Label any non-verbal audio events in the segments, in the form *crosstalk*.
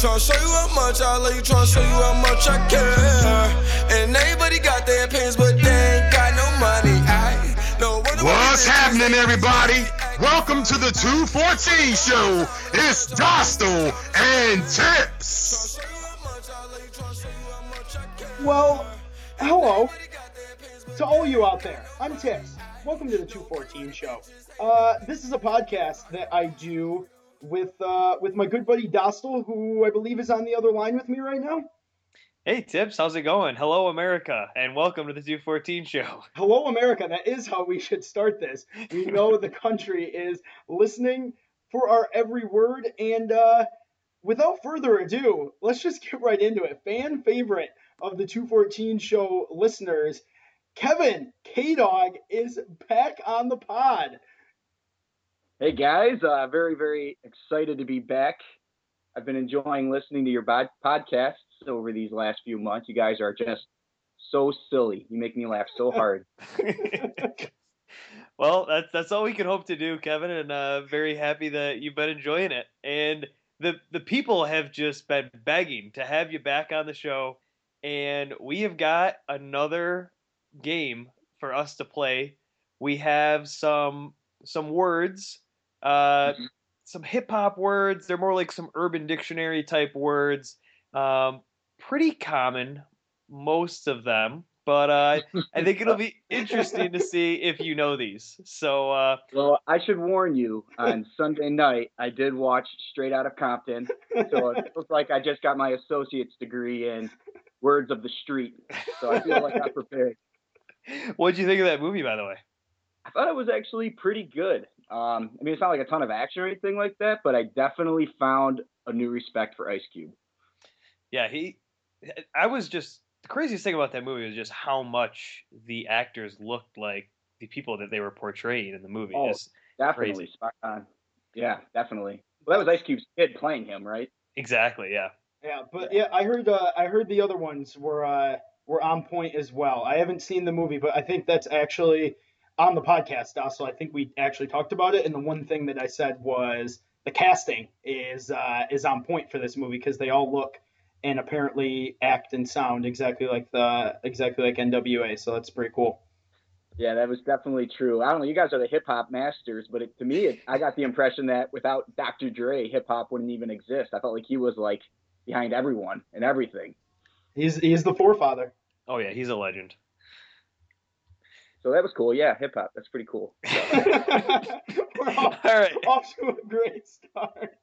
Tryna show you how much I love you, tryna show you how much I care. And everybody got their opinions, but they ain't got no money. I know what What's happening, everybody? Welcome to the 214 show. It's Dostal and Tips. Well, hello to all you out there. I'm Tips. Welcome to the 214 show. Uh, this is a podcast that I do with uh, with my good buddy Dostal, who I believe is on the other line with me right now. Hey Tips, how's it going? Hello America, and welcome to the 214 show. *laughs* Hello America. That is how we should start this. We know the country is listening for our every word, and uh, without further ado, let's just get right into it. Fan favorite of the 214 show listeners, Kevin K Dog is back on the pod. Hey guys, uh, very very excited to be back. I've been enjoying listening to your bod- podcasts over these last few months. You guys are just so silly. You make me laugh so hard. *laughs* well, that's that's all we can hope to do, Kevin, and uh, very happy that you've been enjoying it. And the the people have just been begging to have you back on the show, and we have got another game for us to play. We have some some words, uh, Mhm. some hip hop words. They're more like some Urban Dictionary type words. Um, pretty common, most of them. But uh, *laughs* I think it'll be interesting to see if you know these. So uh, Well, I should warn you. On *laughs* Sunday night, I did watch Straight Out of Compton, so it *laughs* looks like I just got my associate's degree in Words of the Street. So I feel like I'm prepared. What did you think of that movie, by the way? I thought it was actually pretty good. Um, I mean, it's not like a ton of action or anything like that, but I definitely found a new respect for Ice Cube. Yeah, he. I was just the craziest thing about that movie was just how much the actors looked like the people that they were portraying in the movie. Oh, Just- Definitely Crazy. spot on. Yeah, definitely. Well, that was Ice Cube's kid playing him, right? exactly, yeah. Yeah, but yeah, I heard uh, I heard the other ones were uh, were on point as well. I haven't seen the movie, but I think that's actually on the podcast. Also, I think we actually talked about it, and the one thing that I said was the casting is uh, is on point for this movie because they all look and apparently act and sound exactly like the exactly like NWA. So that's pretty cool. Yeah, that was definitely true. I don't know. You guys are the hip hop masters, but it, to me, it, I got the impression that without Dr. Dre, hip hop wouldn't even exist. I felt like he was like behind everyone and everything. He's he's the forefather. Oh yeah, he's a legend. So that was cool. Yeah, hip hop. That's pretty cool. *laughs* We're off, *laughs* All right, off to a great start.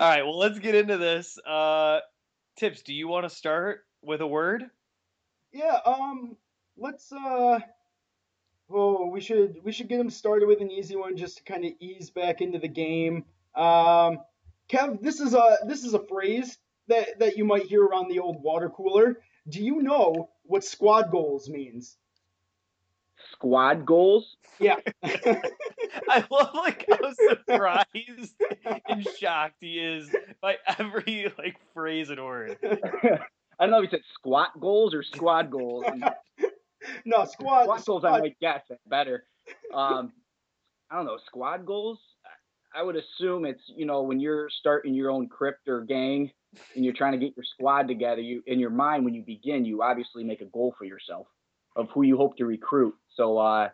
all right. Well, let's get into this. Uh, Tips, do you want to start with a word? Yeah, um, let's uh, oh, we should we should get him started with an easy one just to kind of ease back into the game. Um, Kev, this is a this is a phrase that that you might hear around the old water cooler. Do you know what squad goals means? Squad goals. Yeah. *laughs* I love like how surprised and shocked he is by every like phrase and word. *laughs* I don't know if he said squat goals or squad goals. *laughs* no, squad. squad goals, I might guess better. Um, I don't know. Squad goals. I would assume it's you know when you're starting your own crypt or gang and you're trying to get your squad together. You in your mind when you begin, you obviously make a goal for yourself of who you hope to recruit. So uh,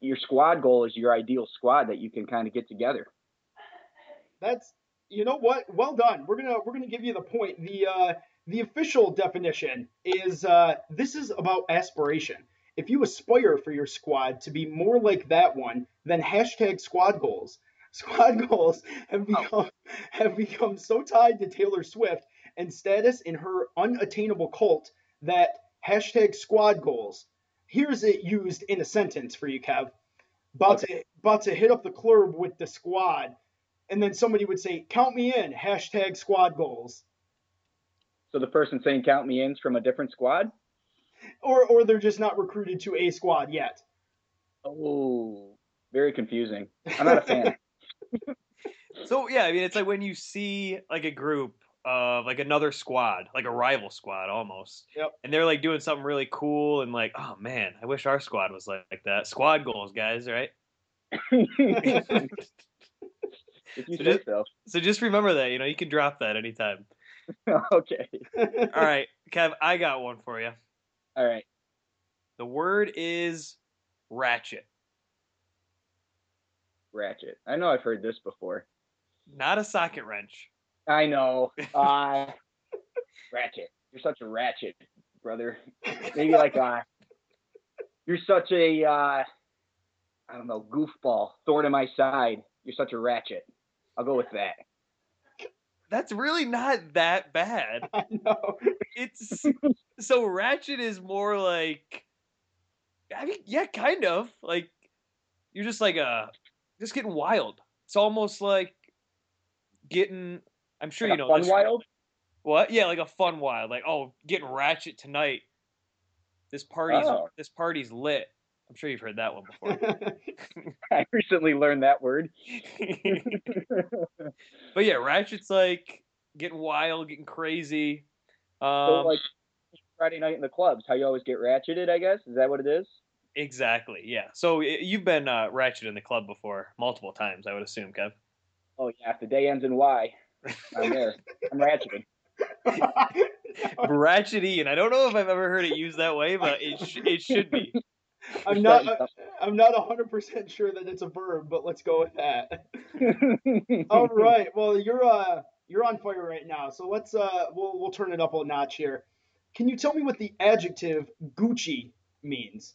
your squad goal is your ideal squad that you can kind of get together. That's you know what? Well done. We're gonna we're gonna give you the point. The uh, the official definition is uh, this is about aspiration. If you aspire for your squad to be more like that one, then hashtag squad goals. Squad *laughs* goals have become have become so tied to Taylor Swift and status in her unattainable cult that hashtag squad goals. Here's it used in a sentence for you, Kev. About to about to hit up the club with the squad and then somebody would say, "Count me in." Hashtag squad goals, So the person saying count me in's from a different squad. or or they're just not recruited to a squad yet. Oh, very confusing. I'm not a fan. *laughs* *laughs* So yeah, I mean, it's like when you see like a group of like another squad, like a rival squad almost. Yep. And they're like doing something really cool and like, oh man, I wish our squad was like, like that. Squad goals, guys, right? *laughs* So just- so. So just remember that, you know, you can drop that anytime. *laughs* okay. *laughs* All right, Kev, I got one for you. All right. The word is ratchet. Ratchet. I know I've heard this before. Not a socket wrench. I know. *laughs* Uh, ratchet. You're such a ratchet, brother. Maybe like uh, you're such a uh, I don't know, goofball, thorn in my side. You're such a ratchet. I'll go with that. That's really not that bad. *laughs* I know. It's so ratchet is more like I mean, yeah, kind of. Like you're just like uh just getting wild. It's almost like getting I'm sure Like you a know fun wild. What? Yeah, like a fun wild. Like, oh, getting ratchet tonight. This party's Oh. this party's lit. I'm sure you've heard that one before. *laughs* I recently learned that word. *laughs* *laughs* but yeah, ratchet's like getting wild, getting crazy. so Um, like Friday night in the clubs, how you always get ratcheted, I guess. Is that what it is? exactly. Yeah. So you've been uh, ratchet in the club before multiple times, I would assume, Kev. Oh yeah, if the day ends in Y, I'm there. I'm ratcheting. *laughs* Ratchety, and I don't know if I've ever heard it used that way, but it sh- it should be. *laughs* I'm not. I'm not 100 percent sure that it's a verb, but let's go with that. *laughs* All right. Well, you're uh you're on fire right now, so let's uh we'll we'll turn it up a notch here. Can you tell me what the adjective Gucci means?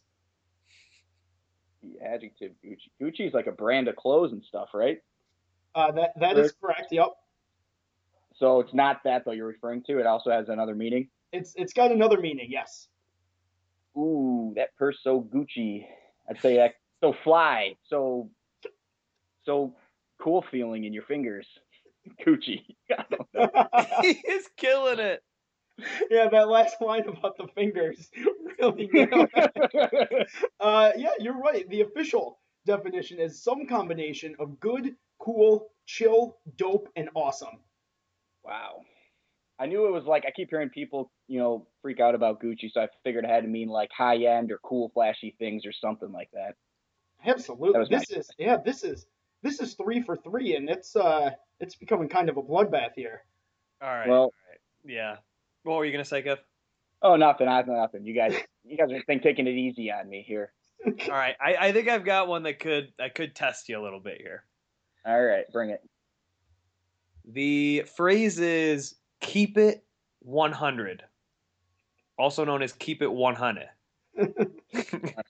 the adjective Gucci. Gucci is like a brand of clothes and stuff, right? Uh, that that is correct. Yep. So it's not that though you're referring to. It also has another meaning. It's it's got another meaning. Yes. Ooh, that purse so Gucci. I'd say that so fly, so so cool feeling in your fingers. *laughs* Gucci. *laughs* I *laughs* he is killing it. yeah, that last line about the fingers really. nailed it. uh, yeah, you're right. The official definition is some combination of good, cool, chill, dope, and awesome. Wow. I knew it was like I keep hearing people, you know, freak out about Gucci, so I figured it had to mean like high end or cool, flashy things or something like that. Absolutely. That was my This is yeah. This is this is three for three, and it's uh it's becoming kind of a bloodbath here. All right. Well- all right. Yeah. What were you gonna say, Kev? Oh, nothing, nothing, nothing. You guys, you guys are think taking it easy on me here. All right. I, I think I've got one that could that could test you a little bit here. All right, bring it. The phrase is keep it 100. Also known as keep it 100.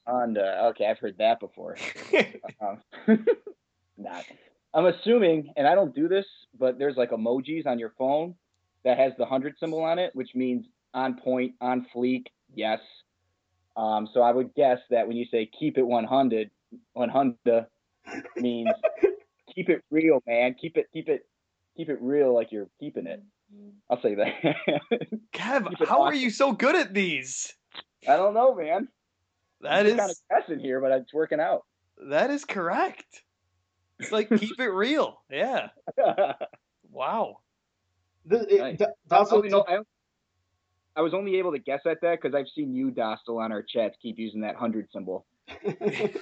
Honda. Okay, I've heard that before. *laughs* Um, *laughs* not. I'm assuming, and I don't do this, but there's like emojis on your phone that has the hundred symbol on it, which means on point, on fleek. Yes. Um, so I would guess that when you say keep it 100, 100 means *laughs* keep it real, man. Keep it, keep it, keep it real, like you're keeping it. Mm-hmm. I'll say that. *laughs* Kev, Keep it how are you so good at these? I don't know, man. That kind of is guessing here, but it's working out. that is correct. It's like *laughs* keep it real. Yeah. *laughs* Wow. This, it, Nice. D- I, Dostal, only know- I, I was only able to guess at that because I've seen you, Dostal, on our chats keep using that hundred symbol. that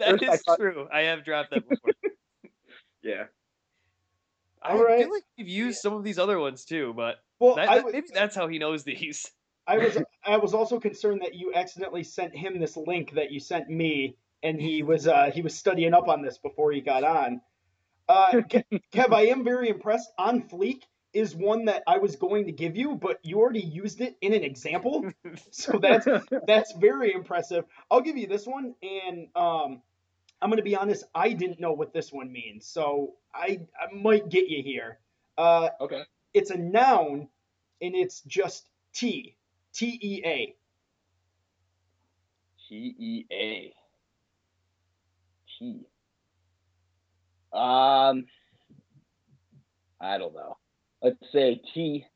First I thought- true. I have dropped that before. Yeah. I All right. feel like we've used some of these other ones too, but well, that, that- maybe that's how he knows these. *laughs* I was *laughs* I was also concerned that you accidentally sent him this link that you sent me, and he *laughs* was uh, he was studying up on this before he got on. Uh, Kev, I am very impressed. On Fleek is one that I was going to give you, but you already used it in an example, so that's that's very impressive. I'll give you this one, and um, I'm gonna be honest, I didn't know what this one means, so I I might get you here. Uh, Okay. it's a noun, and it's just T T E A. T E A. T. Um, I don't know. Let's say tea,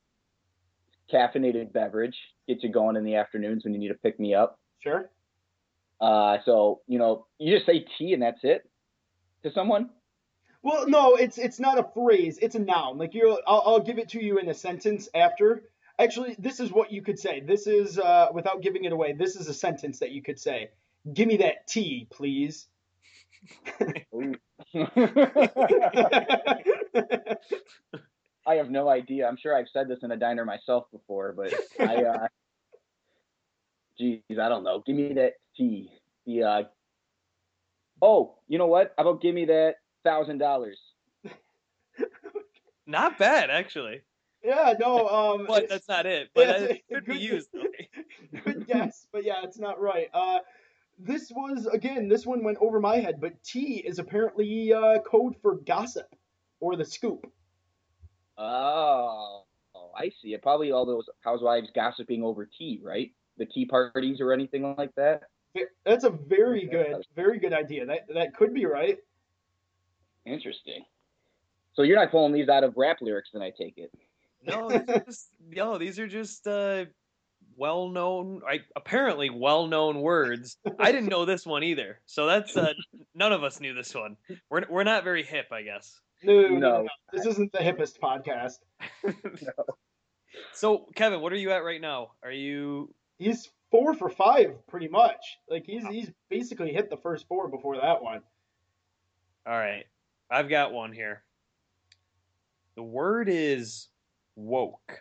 caffeinated beverage, gets you going in the afternoons when you need to pick me up. Sure. Uh, so you know, you just say tea and that's it to someone. Well, no, it's it's not a phrase. It's a noun. Like you, I'll, I'll give it to you in a sentence after. Actually, this is what you could say. This is uh, without giving it away. This is a sentence that you could say. Give me that tea, please. I have no idea. I'm sure I've said this in a diner myself before, but I, uh, geez, I don't know. Give me that tea. The, uh, oh, you know what? How about give me that thousand dollars? *laughs* Not bad, actually. Yeah, no, um, But that's not it. *laughs* But yeah, it it's a could be used. *laughs* though. good guess, but yeah, it's not right. Uh, this was again, this one went over my head, but T is apparently uh, code for gossip or the scoop. Oh, I see it. Probably all those housewives gossiping over tea, right? The tea parties or anything like that. That's a very good, very good idea. That that could be right. Interesting. So you're not pulling these out of rap lyrics, then I take it. No, *laughs* these are just, no, these are just uh, well-known, I, apparently well-known words. I didn't know this one either, so that's uh, none of us knew this one. We're we're not very hip, I guess. No, no, no, No. no. This isn't the hippest podcast. *laughs* no. So, Kevin, what are you at right now? Are you He's four for five, pretty much. Like he's he's basically hit the first four before that one. all right? I've got one here. The word is woke,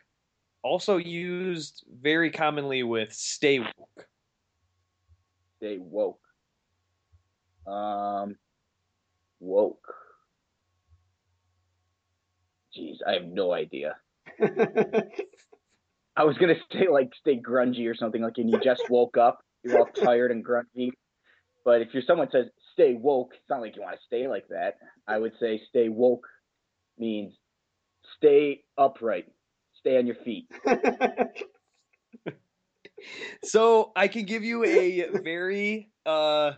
also used very commonly with stay woke. Stay woke. Um, woke. Jeez, I have no idea. *laughs* I was gonna say like stay grungy or something like, and you just woke up, you're all tired and grungy. But if you're someone says stay woke, it's not like you want to stay like that. I would say stay woke means stay upright, stay on your feet. *laughs* So I can give you a very uh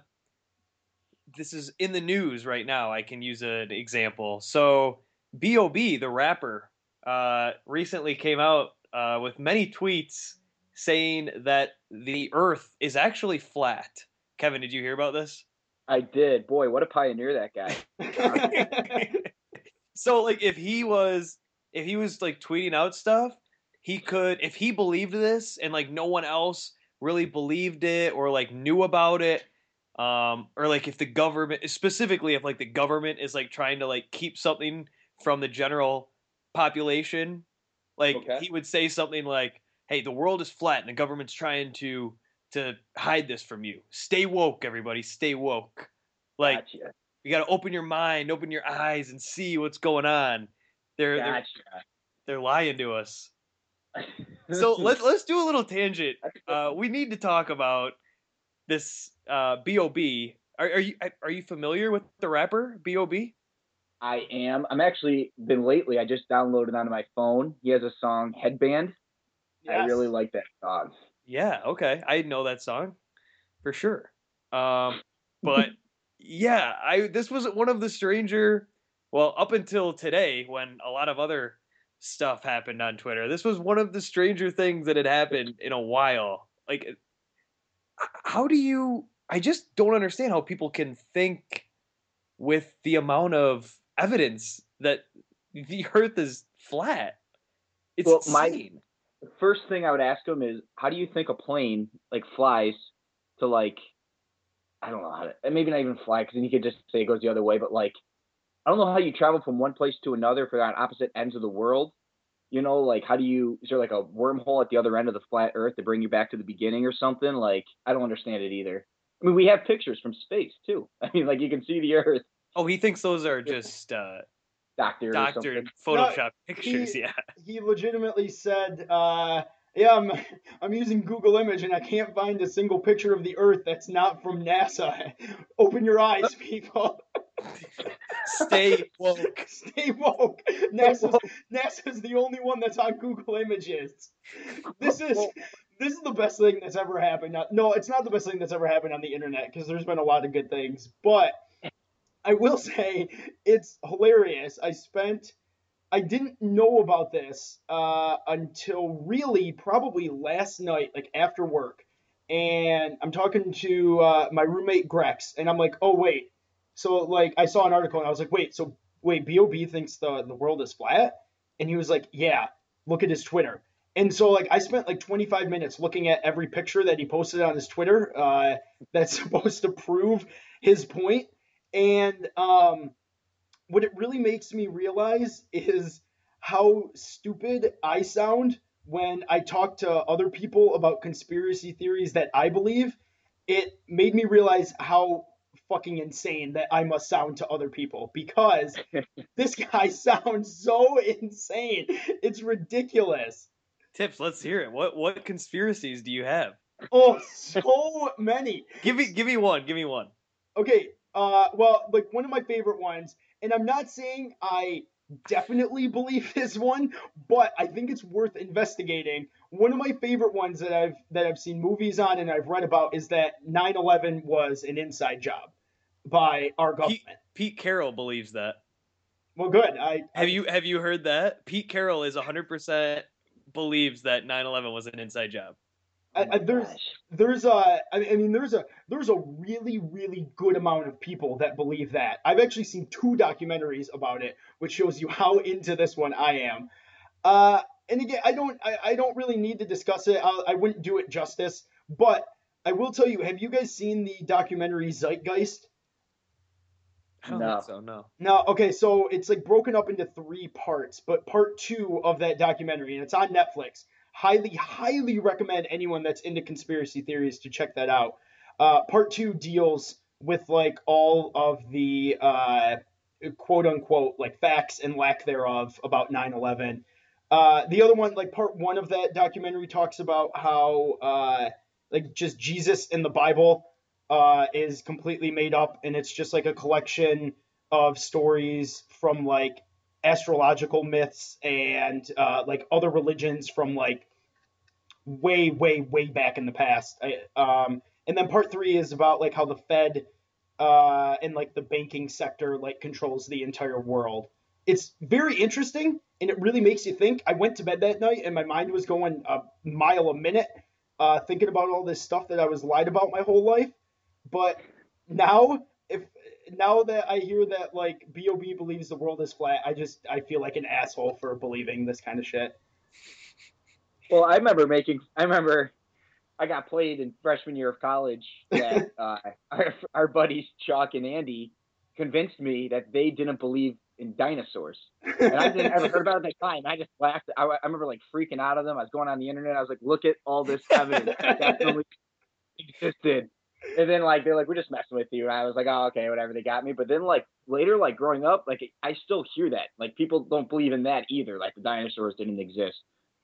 this is in the news right now. I can use an example. So B.O.B. the rapper uh recently came out uh with many tweets saying that the earth is actually flat. Kevin, did you hear about this? I did. Boy, what a pioneer that guy. *laughs* so like if he was if he was like tweeting out stuff he could if he believed this and like no one else really believed it or like knew about it um or like if the government specifically if like the government is like trying to like keep something from the general population like Okay. he would say something like hey the world is flat and the government's trying to to hide this from you stay woke everybody stay woke like gotcha. you got to open your mind, open your eyes, and see what's going on. They're they're, they're lying to us. So *laughs* let's let's do a little tangent. Uh, we need to talk about this uh, B.O.B. Are, are you are you familiar with the rapper B.O.B.? I am. I'm actually been lately. I just downloaded onto my phone. He has a song "Headband." I really like that song. Yeah, okay, I know that song for sure. Um, but *laughs* yeah, I this was one of the stranger. Well, up until today, when a lot of other stuff happened on Twitter, this was one of the stranger things that had happened in a while. Like, how do you? I just don't understand how people can think with the amount of evidence that the Earth is flat. It's Well, my- insane. The first thing I would ask him is, how do you think a plane like flies to like, I don't know how to, maybe not even fly because then you could just say it goes the other way, but like, I don't know how you travel from one place to another if you're on opposite ends of the world. You know, like how do you? Is there like a wormhole at the other end of the flat Earth to bring you back to the beginning or something? Like, I don't understand it either. I mean, we have pictures from space too. *laughs* I mean, like you can see the Earth, Oh, he thinks those are just uh, doctor, or doctored something. Photoshop pictures. he- Yeah. he legitimately said, uh, "Yeah, I'm *laughs* I'm using Google Image and I can't find a single picture of the Earth that's not from NASA. *laughs* Open your eyes, *laughs* people. Stay woke. Stay woke. NASA's, NASA's the only one that's on Google Images. This is." This is the best thing that's ever happened. No, it's not the best thing that's ever happened on the internet because there's been a lot of good things. But I will *laughs* say it's hilarious. I spent I didn't know about this uh, until really probably last night, like after work. And I'm talking to uh, my roommate Grex, and I'm like, oh wait. So like I saw an article and I was like, wait, so wait, Bob thinks the the world is flat, and he was like, yeah, look at his Twitter. And so like I spent like 25 minutes looking at every picture that he posted on his Twitter uh, that's *laughs* supposed to prove his point. And um, what it really makes me realize is how stupid I sound when I talk to other people about conspiracy theories that I believe, it made me realize how fucking insane that I must sound to other people because *laughs* this guy *laughs* sounds so insane. It's ridiculous. Tips, let's hear it. What what conspiracies do you have? Oh, so many. Give me give me one. Give me one. Okay, uh well, like one of my favorite ones, and I'm not saying I definitely believe *laughs* this one, but I think it's worth investigating. One of my favorite ones that I've that I've seen movies on and I've read about is that 9/11 was an inside job by our government. Pete, Pete Carroll believes that. Well, good. I Have I- you have you heard that? Pete Carroll is 100% believes that 9/11 was an inside job. I, Oh my I, there's gosh. there's a I I mean there's a there's a really really good amount of people that believe that. I've actually seen two documentaries about it, which shows you how into this one I am. Uh, and again, I don't I, I don't really need to discuss it. I, I wouldn't do it justice, but I will tell you. Have you guys seen the documentary Zeitgeist? I don't No. think so. No. No, okay, so it's like broken up into three parts, but part two of that documentary, and it's on Netflix. Highly, highly recommend anyone that's into conspiracy theories to check that out. Uh, part two deals with like all of the uh, quote unquote like facts and lack thereof about 9 11. Uh, the other one, like part one of that documentary, talks about how uh, like just Jesus in the Bible uh, is completely made up, and it's just like a collection of stories from like astrological myths and uh, like other religions from like way, way, way back in the past. I, um, and then part three is about like how the Fed uh, and like the banking sector like controls the entire world. It's very interesting and it really makes you think. I went to bed that night and my mind was going a mile a minute, uh, thinking about all this stuff that I was lied about my whole life. But now, if now that I hear that like Bob believes the world is flat, I just I feel like an asshole for believing this kind of shit. Well, I remember making. I remember I got played in freshman year of college *laughs* that uh, our, our buddies Chuck and Andy convinced me that they didn't believe in dinosaurs, and I didn't ever heard about it at the time. I just laughed. I, I remember like freaking out of them. I was going on the internet. I was like, "Look at all this evidence that definitely *laughs* existed." And then like they're like, "We're just messing with you." And I was like, "Oh, okay, whatever." They got me. But then like later, like growing up, like I still hear that. Like people don't believe in that either. Like the dinosaurs didn't exist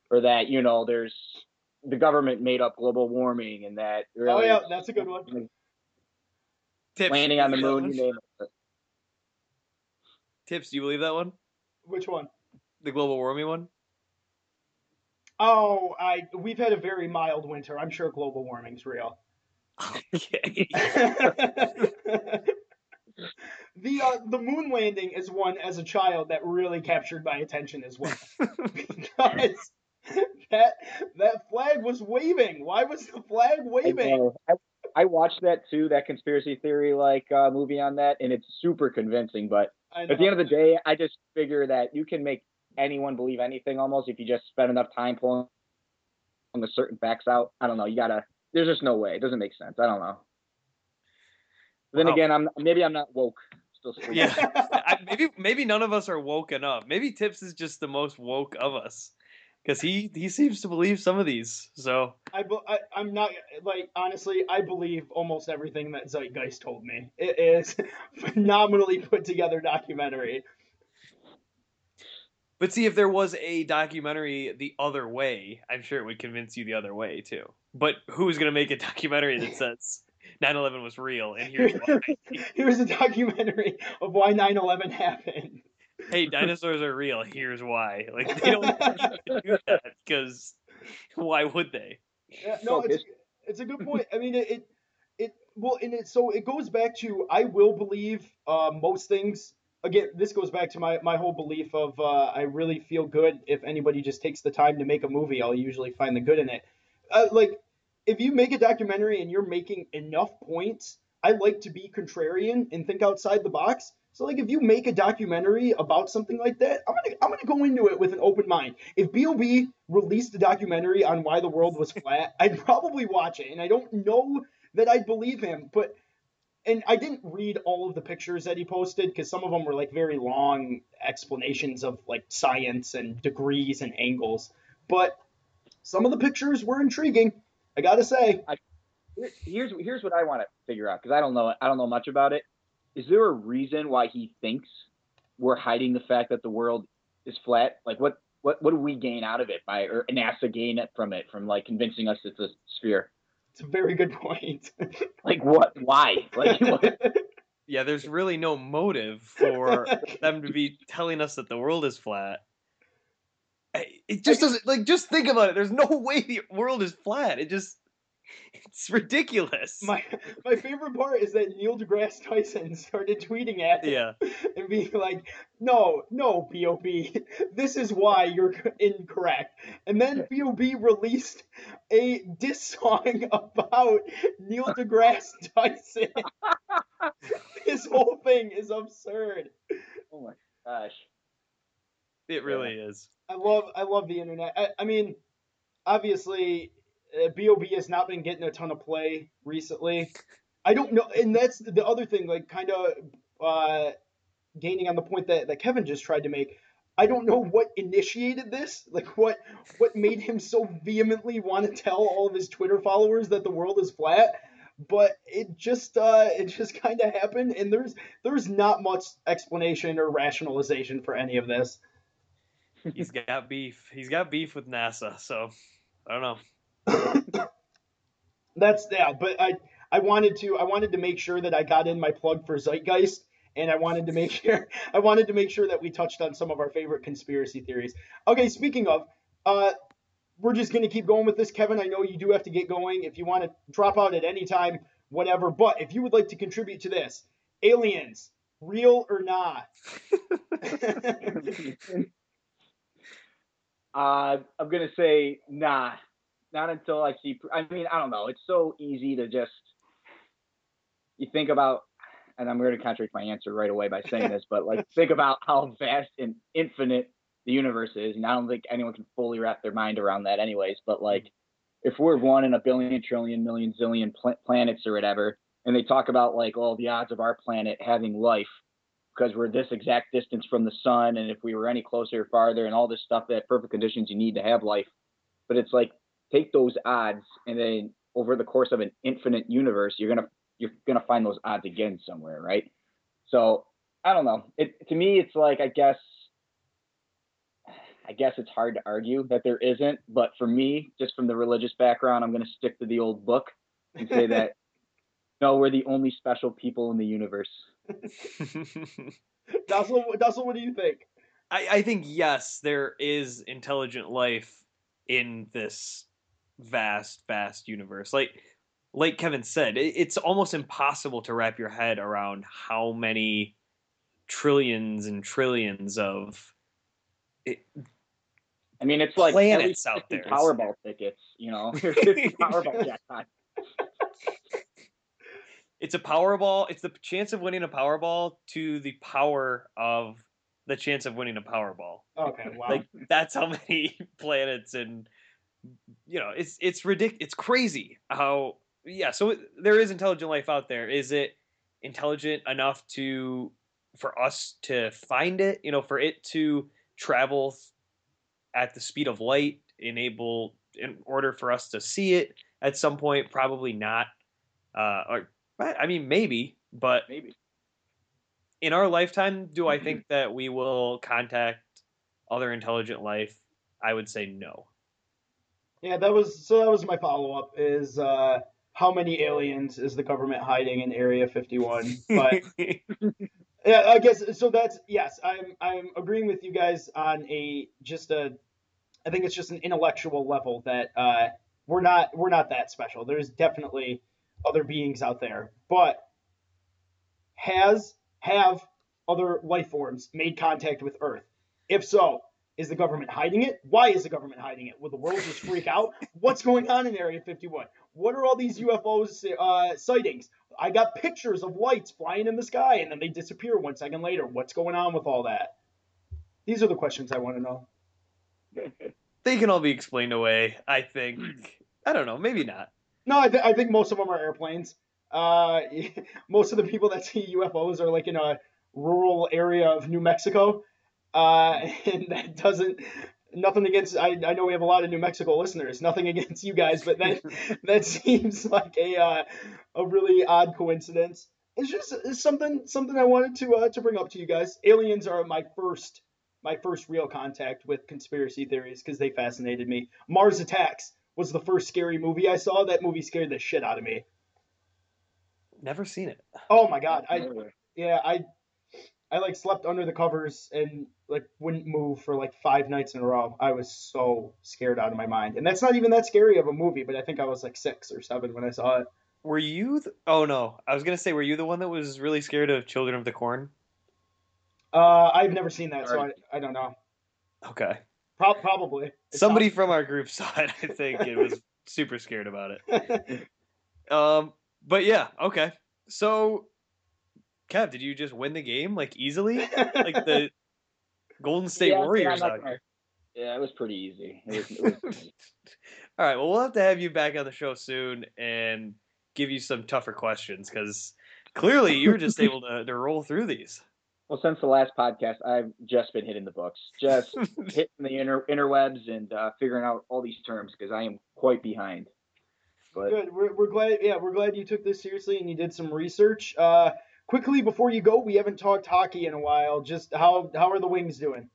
or that you know there's the government made up global warming and that really oh yeah, that's a good one. Tips, landing on the moon. You name it. Tips, do you believe that one? Which one? The global warming one? Oh, I we've had a very mild winter. I'm sure global warming's real. Okay. *laughs* the uh, the moon landing is one as a child that really captured my attention as well *laughs* because that that flag was waving. Why was the flag waving? know. I, I watched that too, that conspiracy theory like uh, movie on that, and it's super convincing. But at the end of the day, I just figure that you can make anyone believe anything almost if you just spend enough time pulling the certain facts out. I don't know. You gotta. There's just no way. It doesn't make sense. I don't know. Then Wow. again, I'm maybe I'm not woke. Still *laughs* sleeping. Yeah. I, maybe maybe none of us are woke enough. Maybe Tips is just the most woke of us because he he seems to believe some of these. So I, I I'm not like honestly. I believe almost everything that Zeitgeist told me. It is *laughs* phenomenally put together documentary. But see, if there was a documentary the other way, I'm sure it would convince you the other way too. But who's gonna make a *laughs* documentary that says 9/11 was real and here's why? *laughs* Here's a documentary of why 9/11 happened. hey, dinosaurs are real. Here's why. Like they don't *laughs* do that because why would they? Yeah, no, it's, it's a good point. I mean, it, it, it well, and it so it goes back to I will believe uh, most things. Again, this goes back to my my whole belief of uh, I really feel good if anybody just takes the time to make a movie. I'll usually find the good in it. Uh, like if you make a documentary and you're making enough points, I like to be contrarian and think outside the box. So like if you make a documentary about something like that, I'm gonna I'm gonna go into it with an open mind. If B.O.B. released a documentary on why the world was flat, *laughs* I'd probably watch it, and I don't know that I'd believe him, but and I didn't read all of the pictures that he posted because some of them were like very long explanations of like science and degrees and angles. But some of the pictures were intriguing. I gotta say. Here's here's what I want to figure out because I don't know I don't know much about it. Is there a reason why he thinks we're hiding the fact that the world is flat? Like what what what do we gain out of it by or NASA gain it from it from like convincing us it's a sphere? It's a very good point. *laughs* like what? Why? Like *laughs* what? Yeah, there's really no motive for them to be telling us that the world is flat. It just doesn't like just think about it. There's no *laughs* way the world is flat. It just it's ridiculous. My my favorite part is that Neil deGrasse Tyson started tweeting at him yeah. *laughs* and being like, "No, no, Bob, this is why you're incorrect." And then Bob released a diss song *laughs* about Neil deGrasse Tyson. this whole thing is absurd. Oh my gosh. It really yeah. is. I love I love the internet. I, I mean, obviously uh, Bob has not been getting a ton of play recently. I don't know, and that's the other thing, like kind of uh, gaining on the point that, that Kevin just tried to make. I don't know what initiated this, like what what made him so vehemently want to tell all of his Twitter followers that the world is flat. But it just uh, it just kind of happened, and there's there's not much explanation or rationalization for any of this. He's got beef. He's got beef with NASA, so I don't know. *coughs* That's yeah, but I I wanted to I wanted to make sure that I got in my plug for Zeitgeist and I wanted to make sure *laughs* I wanted to make sure that we touched on some of our favorite conspiracy theories. Okay, speaking of, uh, we're just gonna keep going with this, Kevin. I know you do have to get going. If you want to drop out at any time, whatever. But if you would like to contribute to this, aliens, real or not? *laughs* *laughs* uh, I'm gonna say nah not until I see. I mean, I don't know. It's so easy to just you think about, and I'm going to contradict my answer right away by saying this, but like think *laughs* about how vast and infinite the universe is, and I don't think anyone can fully wrap their mind around that, anyways. But like, if we're one in a billion, trillion, million, zillion pl- planets or whatever, and they talk about like all the odds of our planet having life because we're this exact distance from the sun, and if we were any closer or farther, and all this stuff, that perfect conditions you need to have life. But it's like take those odds and then over the course of an infinite universe, you're gonna you're gonna find those odds again somewhere, right? So I don't know. It to me, it's like I guess I guess it's hard to argue that there isn't, but for me, just from the religious background, I'm gonna stick to the old book and say that *laughs* no, we're the only special people in the universe. *laughs* Dostal, Dostal, what do you think? I, I think yes, there is intelligent life in this vast, vast universe. Like like Kevin said, it's almost impossible to wrap your head around how many trillions and trillions of it, I mean, it's like planets out there. Powerball tickets, you know, *laughs* Powerball jackpot. *laughs* It's a Powerball. It's the chance of winning a Powerball to the power of the chance of winning a Powerball. Okay, *laughs* wow. Like that's how *laughs* many planets and you know, it's it's ridiculous. It's crazy how yeah. So there is intelligent life out there. Is it intelligent enough to for us to find it? You know, for it to travel at the speed of light, enable in order for us to see it at some point. Probably not. Uh, or I mean, maybe, but maybe in our lifetime, do I think that we will contact other intelligent life? I would say no. Yeah, that was so. That was my follow up. Is uh, how many aliens is the government hiding in Area 51? *laughs* But yeah, I guess so. That's yes. I'm I'm agreeing with you guys on a just a. I think it's just an intellectual level that uh, we're not we're not that special. There's definitely other beings out there, but has have other life forms made contact with Earth? If so, is the government hiding it? Why is the government hiding it? Will the world just freak out? What's going on in Area 51? What are all these UFOs uh, sightings? I got pictures of lights flying in the sky and then they disappear one second later. What's going on with all that? These are the questions I want to know. *laughs* they can all be explained away, I think. I don't know, maybe not. No, I, th- I think most of them are airplanes. Uh, *laughs* most of the people that see UFOs are like in a rural area of New Mexico, uh, *laughs* and that doesn't. Nothing against. I, I know we have a lot of New Mexico listeners. Nothing against you guys, but that *laughs* that seems like a uh, a really odd coincidence. It's just it's something something I wanted to uh, to bring up to you guys. Aliens are my first my first real contact with conspiracy theories because they fascinated me. Mars Attacks was the first scary movie I saw. That movie scared the shit out of me. Never seen it. Oh my god. I yeah, I I like slept under the covers and like wouldn't move for like five nights in a row. I was so scared out of my mind. And that's not even that scary of a movie, but I think I was like six or seven when I saw it. Were you? Th- oh no, I was gonna say, were you the one that was really scared of Children of the Corn? Uh, I've never seen that, so I, I don't know. Okay. Pro- probably. It *laughs* Somebody sounds- from our group saw it. I think it was *laughs* super scared about it. *laughs* Um, but yeah, okay. So, Kev, did you just win the game like easily, like the Golden State Yeah, Warriors I'm out here? Yeah, it was pretty easy. It was, it was. All right. Well, we'll have to have you back on the show soon and give you some tougher questions because clearly you were just able to, to roll through these. Well, since the last podcast, I've just been hitting the books, just *laughs* hitting the inter interwebs and uh, figuring out all these terms because I am quite behind. But Good. We're, we're glad. Yeah, we're glad you took this seriously and you did some research. Uh, quickly before you go, we haven't talked hockey in a while. Just how how are the Wings doing?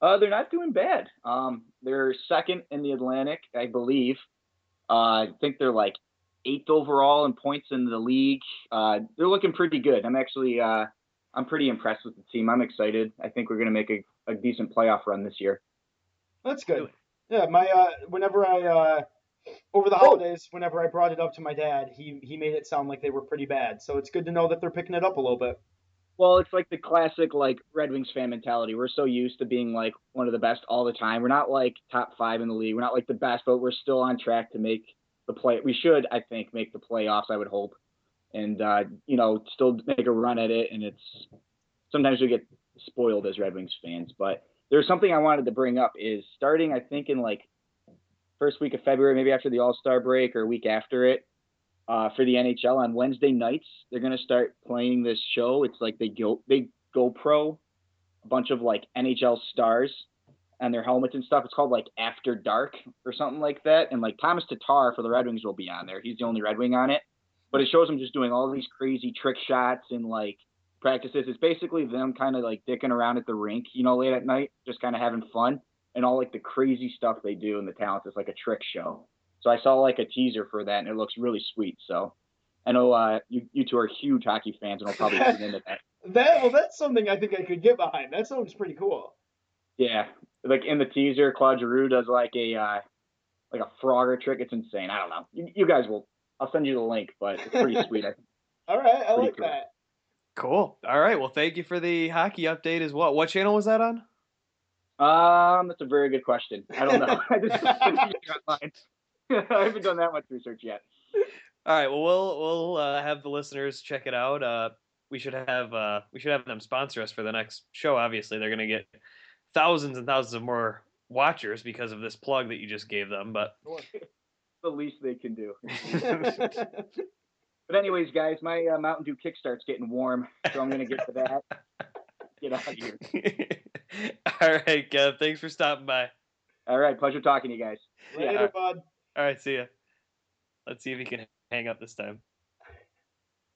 uh, they're not doing bad. Um, they're second in the Atlantic, I believe. Uh, I think they're like eighth overall in points in the league. Uh, they're looking pretty good. I'm actually, uh, I'm pretty impressed with the team. I'm excited. I think we're gonna make a, a decent playoff run this year. That's good. Yeah, my uh, whenever I uh, over the holidays, whenever I brought it up to my dad, he he made it sound like they were pretty bad. So it's good to know that they're picking it up a little bit. Well, it's like the classic like Red Wings fan mentality. We're so used to being like one of the best all the time. We're not like top five in the league. We're not like the best, but we're still on track to make the play. We should, I think, make the playoffs. I would hope, and uh, you know, still make a run at it. And it's sometimes we get spoiled as Red Wings fans, but there's something I wanted to bring up is starting. I think in like first week of February, maybe after the All Star break or a week after it uh, for the NHL on Wednesday nights. They're gonna start playing this show. It's like they go they GoPro a bunch of like NHL stars and their helmets and stuff. It's called like After Dark or something like that. And like Thomas Tatar for the Red Wings will be on there. He's the only Red Wing on it. But it shows them just doing all these crazy trick shots and like practices. It's basically them kind of like dicking around at the rink, you know, late at night, just kind of having fun and all like the crazy stuff they do and the talents. It's like a trick show. So I saw like a teaser for that, and it looks really sweet. So I know uh, you you two are huge hockey fans, and will probably get into that. *laughs* That well, that's something I think I could get behind. That sounds pretty cool. Yeah, like in the teaser, Claude Giroux does like a uh, like a Frogger trick. It's insane. I don't know. You, you guys will. I'll send you the link, but it's pretty *laughs* sweet. I think. All right, I Pretty like cool. that. Cool. All right. Well, thank you for the hockey update as well. What channel was that on? Um, that's a very good question. I don't know. *laughs* *laughs* I just. I haven't done that much research yet. All right. Well, we'll we'll uh, have the listeners check it out. Uh, we should have uh, we should have them sponsor us for the next show. Obviously, they're going to get thousands and thousands of more watchers because of this plug that you just gave them. But the least they can do. *laughs* But anyways, guys, my uh, Mountain Dew Kickstart's getting warm, so I'm gonna get to that. *laughs* Get out of here. *laughs* all right, Kev. Thanks for stopping by. All right, pleasure talking to you guys. Later, Yeah. bud. All right. See ya. Let's see if he can hang up this time.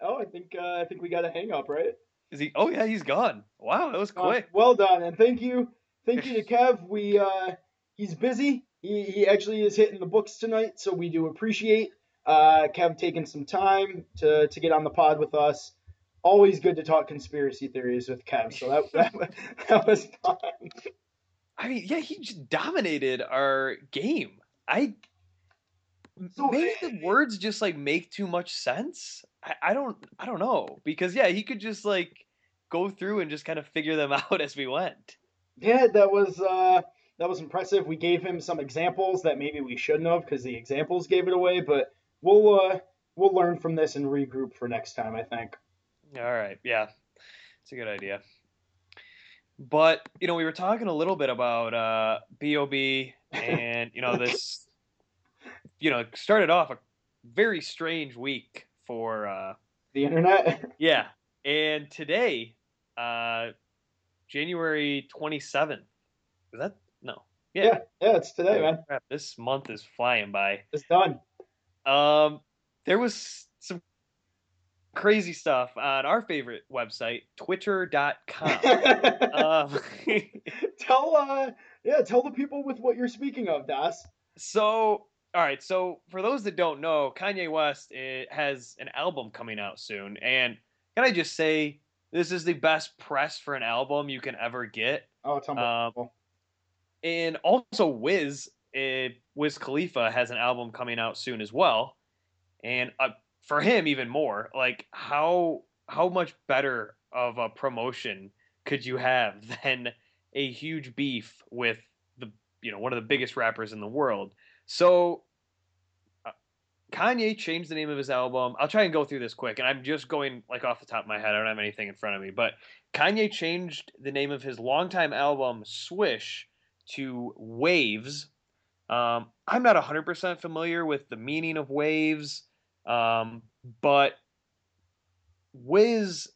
Oh, I think uh, I think we got a hang up, right? Is he? Oh yeah, he's gone. Wow, that was Uh, quick. well done, and thank you, thank you to Kev. We uh, he's busy. He he actually is hitting the books tonight, so we do appreciate uh, Kev taking some time to to get on the pod with us. Always good to talk conspiracy theories with Kev. So that *laughs* that, that was fun. I mean, yeah, he just dominated our game. I So- maybe the words just like make too much sense. I, I don't I don't know because yeah, he could just like go through and just kind of figure them *laughs* out as we went. Yeah, that was uh, that was impressive. We gave him some examples that maybe we shouldn't have because the examples gave it away. But we'll uh, we'll learn from this and regroup for next time. I think. All right, yeah, it's a good idea. But you know, we were talking a little bit about uh, Bob and you know this, you know, started off a very strange week for uh, The internet. *laughs* yeah. And today, uh, January twenty seventh. Is that? Yeah. Yeah, yeah, it's today, man. Crap, this month is flying by. It's done. Um, there was some crazy stuff on our favorite website, Twitter.com. *laughs* um, *laughs* tell uh yeah, tell the people with what you're speaking of, Das. so, all right. So, for those that don't know, Kanye West eh, has an album coming out soon, and can I just say this is the best press for an album you can ever get. Oh, it's unbelievable. And also, Wiz, uh, Wiz Khalifa has an album coming out soon as well, and uh, for him even more. Like how how much better of a promotion could you have *laughs* than a huge beef with the you know one of the biggest rappers in the world? So. uh, Kanye changed the name of his album. I'll try and go through this quick, and I'm just going like off the top of my head. I don't have anything in front of me, but Kanye changed the name of his longtime album Swish to Waves. Um, I'm not 100% familiar with the meaning of waves, um, but Wiz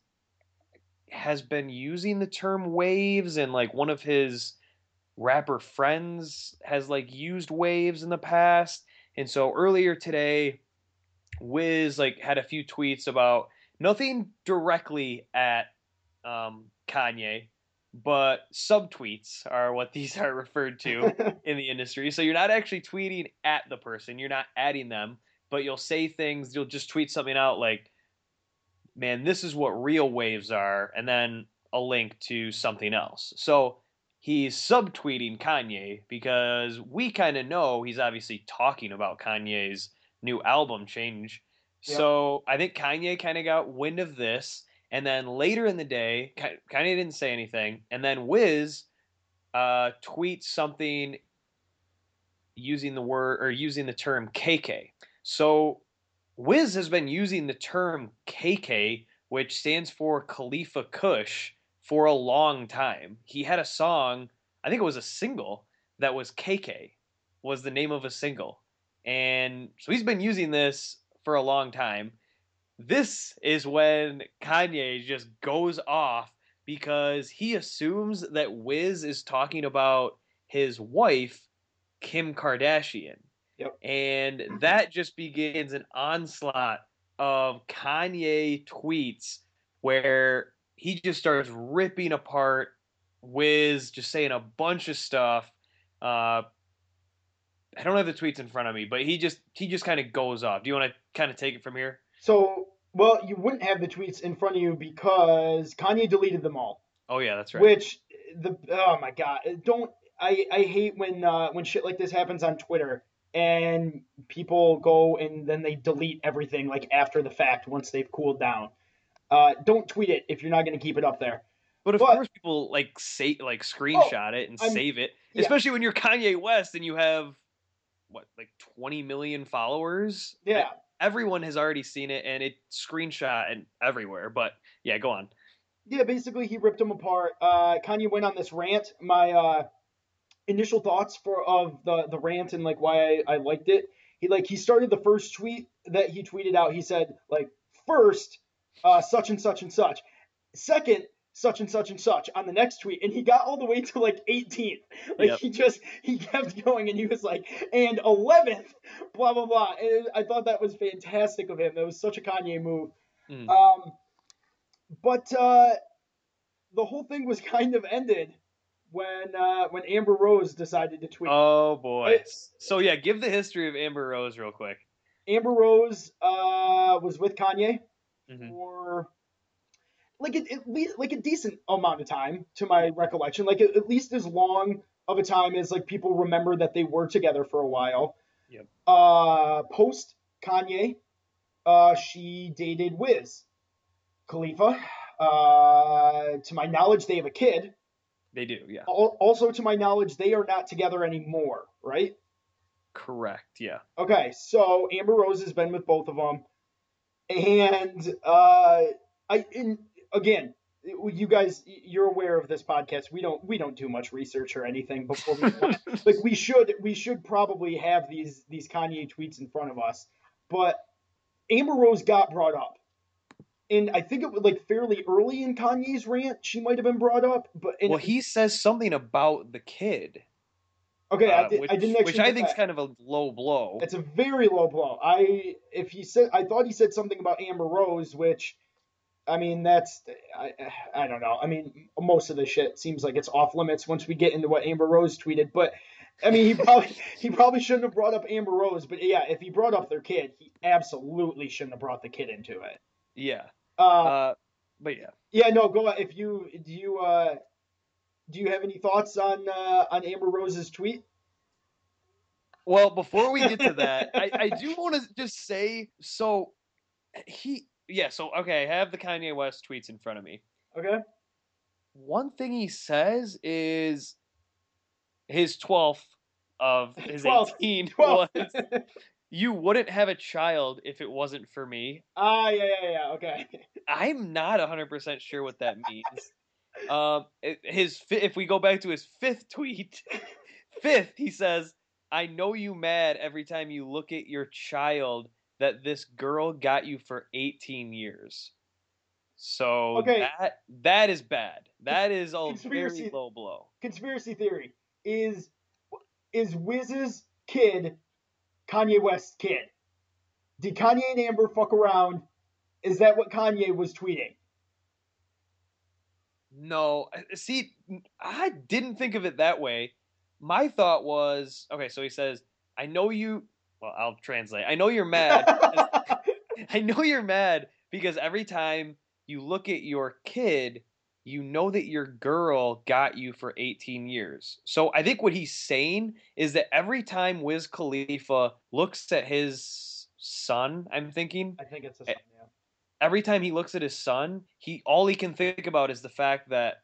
has been using the term waves, and like one of his rapper friends has like used waves in the past. And so earlier today, Wiz like had a few tweets about nothing directly at um, Kanye, but subtweets are what *laughs* these are referred to *laughs* in the industry. So you're not actually tweeting at the person, you're not adding them, but you'll say things, you'll just tweet something out like, man, this is what real waves are, and then a link to something else. So he's subtweeting Kanye because we kind of know he's obviously talking about Kanye's new album change. Yep. So I think Kanye kind of got wind of this. And then later in the day, Ka- Kanye didn't say anything. And then Wiz uh, tweets something using the word or using the term KK. So Wiz has been using the term KK, which stands for Khalifa Kush, for a long time. He had a song, I think it was a single, that was KK, was the name of a single. And so he's been using this for a long time. This is when Kanye just goes off because he assumes that Wiz is talking about his wife, Kim Kardashian. Yep. And *clears throat* that just begins an onslaught of Kanye tweets where he just starts ripping apart Wiz, just saying a bunch of stuff. Uh, I don't have the tweets in front of me, but he just he just kind of goes off. Do you want to kind of take it from here? So, well, you wouldn't have the tweets in front of you because Kanye deleted them all. Oh yeah, that's right. Which the oh my god, don't I I hate when uh, when shit like this happens on Twitter and people go and then they delete everything like after the fact once they've cooled down. Uh, don't tweet it if you're not going to keep it up there. But of But- course, people like say like screenshot it and I'm- save it, yeah. especially when you're Kanye West and you have what like 20 million followers. Yeah. Everyone has already seen it and it screenshot and everywhere. But yeah, go on. Yeah, basically he ripped them apart. Uh, Kanye went on this rant. My uh, initial thoughts for of the the rant and like why I, I liked it. He like he started the first tweet that he tweeted out. He said like first uh, such and such and such, second such and such and such on the next tweet, and he got all the way to like 18th. Like Yep. he just he kept going, and he was like and 11th, blah blah blah. And I thought that was fantastic of him. That was such a Kanye move. Mm. Um, but uh, the whole thing was *laughs* kind of ended when uh, when Amber Rose decided to tweet. Oh boy. It's- So yeah, give the history of Amber Rose real quick. Amber Rose uh, was with Kanye Mhm. for like least like a decent amount of time, to my recollection. Like at, at least as long of a time as like people remember that they were together for a while. Yep. Uh, post Kanye, uh, she dated Wiz Khalifa. Uh, to my knowledge, they have a kid. They do, yeah. Al- Also, to my knowledge, they are not together anymore, right? Correct, yeah. Okay, so Amber Rose has been with both of them, and uh, I in, again, you guys, you're aware of this podcast. We don't we don't do much research or anything before we *laughs* like we should we should probably have these these Kanye tweets in front of us. but Amber Rose got brought up. And I think it was like fairly early in Kanye's rant, she might have been brought up. But and well, he says something about the kid. okay, uh, I, did, which, I didn't actually. which I think is kind of a low blow. It's a very low blow. I if he said I thought he said something about Amber Rose, which I mean that's I I don't know. I mean most of the shit seems like it's off limits once we get into what Amber Rose tweeted, but I mean he *laughs* probably he probably shouldn't have brought up Amber Rose, but yeah, if he brought up their kid, he absolutely shouldn't have brought the kid into it. yeah. Uh, Uh, but yeah. yeah, no, go on. If you do you uh do you have any thoughts on uh on Amber Rose's tweet? Well, before we get to that, *laughs* I, I do want to just say so he yeah, so okay, I have the Kanye West tweets in front of me. Okay. One thing he says is his 12th of *laughs* his 12th, 18 12th. was *laughs* you wouldn't have a child if it wasn't for me. ah, yeah, yeah, yeah. Okay. *laughs* I'm not 100% sure what that means. Um, his if we go back to his fifth tweet, fifth he says, "I know you mad every time you look at your child that this girl got you for 18 years." So Okay. that that is bad. That is a very low blow. conspiracy theory is is Wiz's kid Kanye West's kid? Did Kanye and Amber fuck around? Is that what Kanye was tweeting? No, uh, see, I didn't think of it that way. My thought was, okay, so he says, "I know you." Well, I'll translate. I know you're mad. *laughs* I know you're mad because every time you look at your kid, you know that your girl got you for 18 years. So I think what he's saying is that every time Wiz Khalifa looks at his son, I'm thinking, I think it's a Eh, son, yeah. every time he looks at his son, he all he can think about is the fact that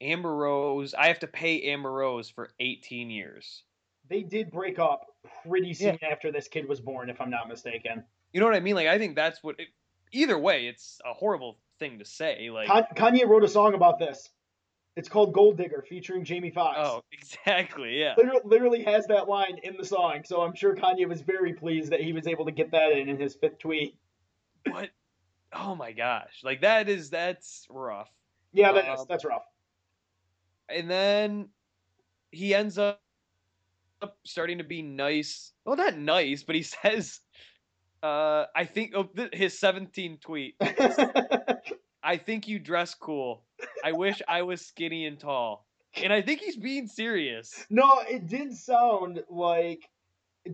Amber Rose, I have to pay Amber Rose for 18 years. They did break up pretty soon after this kid was born, if I'm not mistaken. You know what I mean? Like I think that's what. It, either way, it's a horrible thing to say. Like Kanye wrote a song about this. It's called Gold Digger, featuring Jamie Foxx. oh, *laughs* exactly, yeah. Literally, literally has that line in the song, so I'm sure Kanye was very pleased that he was able to get that in in his fifth tweet. But oh my gosh, like that is that's rough. Yeah, that is Um, that's rough. And then he ends up starting to be nice. Well, not nice, but he *laughs* says, uh, "I think oh, th- his 17 tweet. *laughs* I think you dress cool. I wish I was skinny and tall." And I think he's being serious. No, it did sound like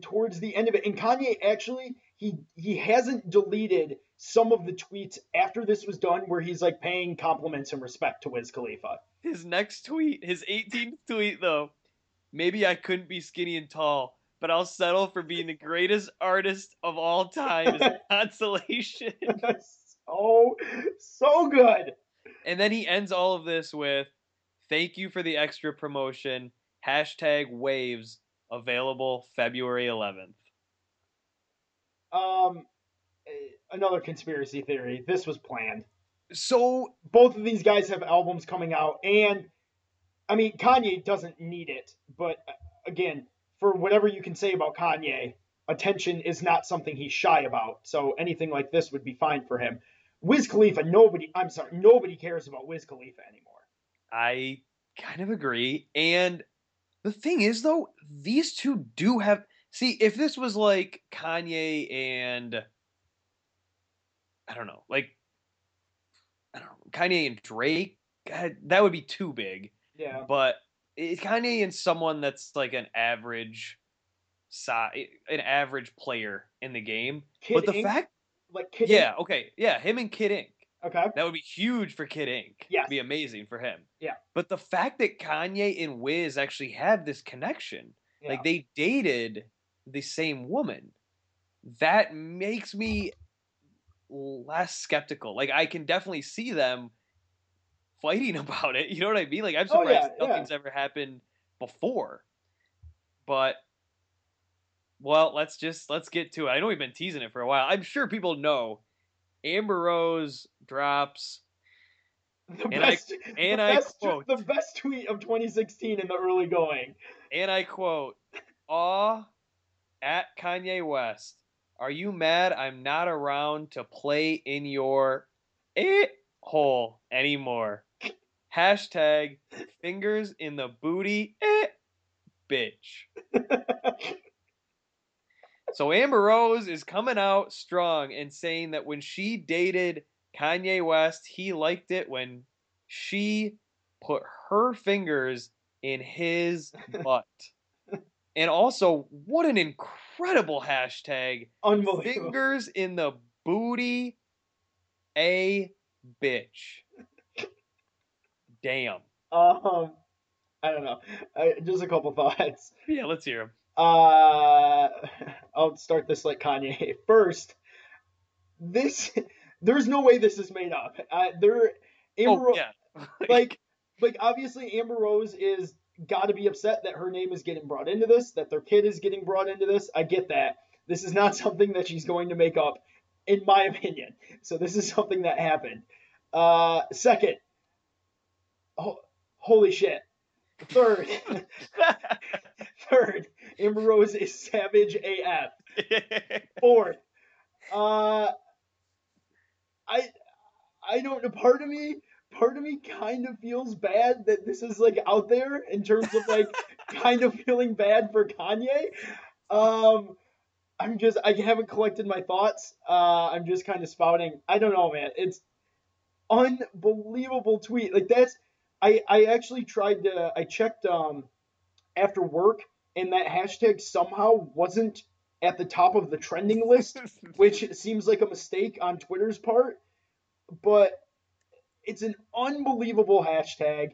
towards the end of it. And Kanye actually he he hasn't deleted some of the tweets after this was done where he's like paying compliments and respect to Wiz Khalifa. His next tweet, his 18th tweet, though, maybe I couldn't be skinny and tall, but I'll settle for being the greatest artist of all time as *laughs* consolation. so so good. And then he ends all of this with, "Thank you for the extra promotion." Hashtag waves available February 11th. Um eh, another conspiracy theory. This was planned. So Both of these guys have albums coming out and I mean Kanye doesn't need it, but uh, again, for whatever you can say about Kanye, attention is not something he's shy about. So anything like this would be fine for him. Wiz Khalifa, nobody I'm sorry, nobody cares about Wiz Khalifa anymore. I kind of agree. And the thing is, though, these two do have. See, if this was like Kanye and. I don't know, like. I don't know, Kanye and Drake, God, that would be too big. Yeah. But it's Kanye and someone that's like an average. Si- an average player in the game. Kid but the Ink? fact. like Kid Yeah, Ink? okay. Yeah, him and Kid Ink. Okay. That would be huge for Kid Ink. It'd be amazing for him. Yeah. But the fact that Kanye and Wiz actually have this connection, Yeah. like they dated the same woman, that makes me less skeptical. Like I can definitely see them fighting *laughs* about it. You know what I mean? Like I'm Oh, surprised yeah, yeah. nothing's ever happened before. But well, let's just let's get to it. I know we've been teasing it for a while. I'm sure people know Amber Rose drops *laughs* the and I- best, and the I best, quote. the best tweet of 2016 in the early going. and I quote, "Aw, at Kanye West, Are you mad I'm not around to play in your it hole anymore? Hashtag fingers in the booty eh bitch. *laughs* So Amber Rose is coming out strong and saying that when she dated Kanye West, he liked it when she put her fingers in his *laughs* butt. and also, what an incredible hashtag. Unbelievable. Fingers in the booty, a bitch. Damn. Um, I don't know. I, just a couple *laughs* thoughts. Yeah, let's hear them. Uh, *laughs* I'll start this like Kanye. *laughs* First, this there's no way this is made up. Uh, there, Amber, oh, yeah. like, like obviously Amber Rose is got to be upset that her name is getting brought into this, that their kid is getting brought into this. I get that. This is not something that she's going to make up, in my opinion. So this is something that happened. Uh, second, oh, holy shit. Third, *laughs* third, Amber Rose is savage AF. *laughs* Fourth, uh, I, I don't know. Part of me, part of me, kind of feels bad that this is like out there in terms of like *laughs* kind of feeling bad for Kanye. Um, I'm just, I haven't collected my thoughts. Uh, I'm just kind of spouting. I don't know, man. It's unbelievable tweet. Like that's, I, I actually tried to, I checked um after work and that hashtag somehow wasn't at the top of the trending list, *laughs* which seems like a mistake on Twitter's part. But it's an unbelievable hashtag.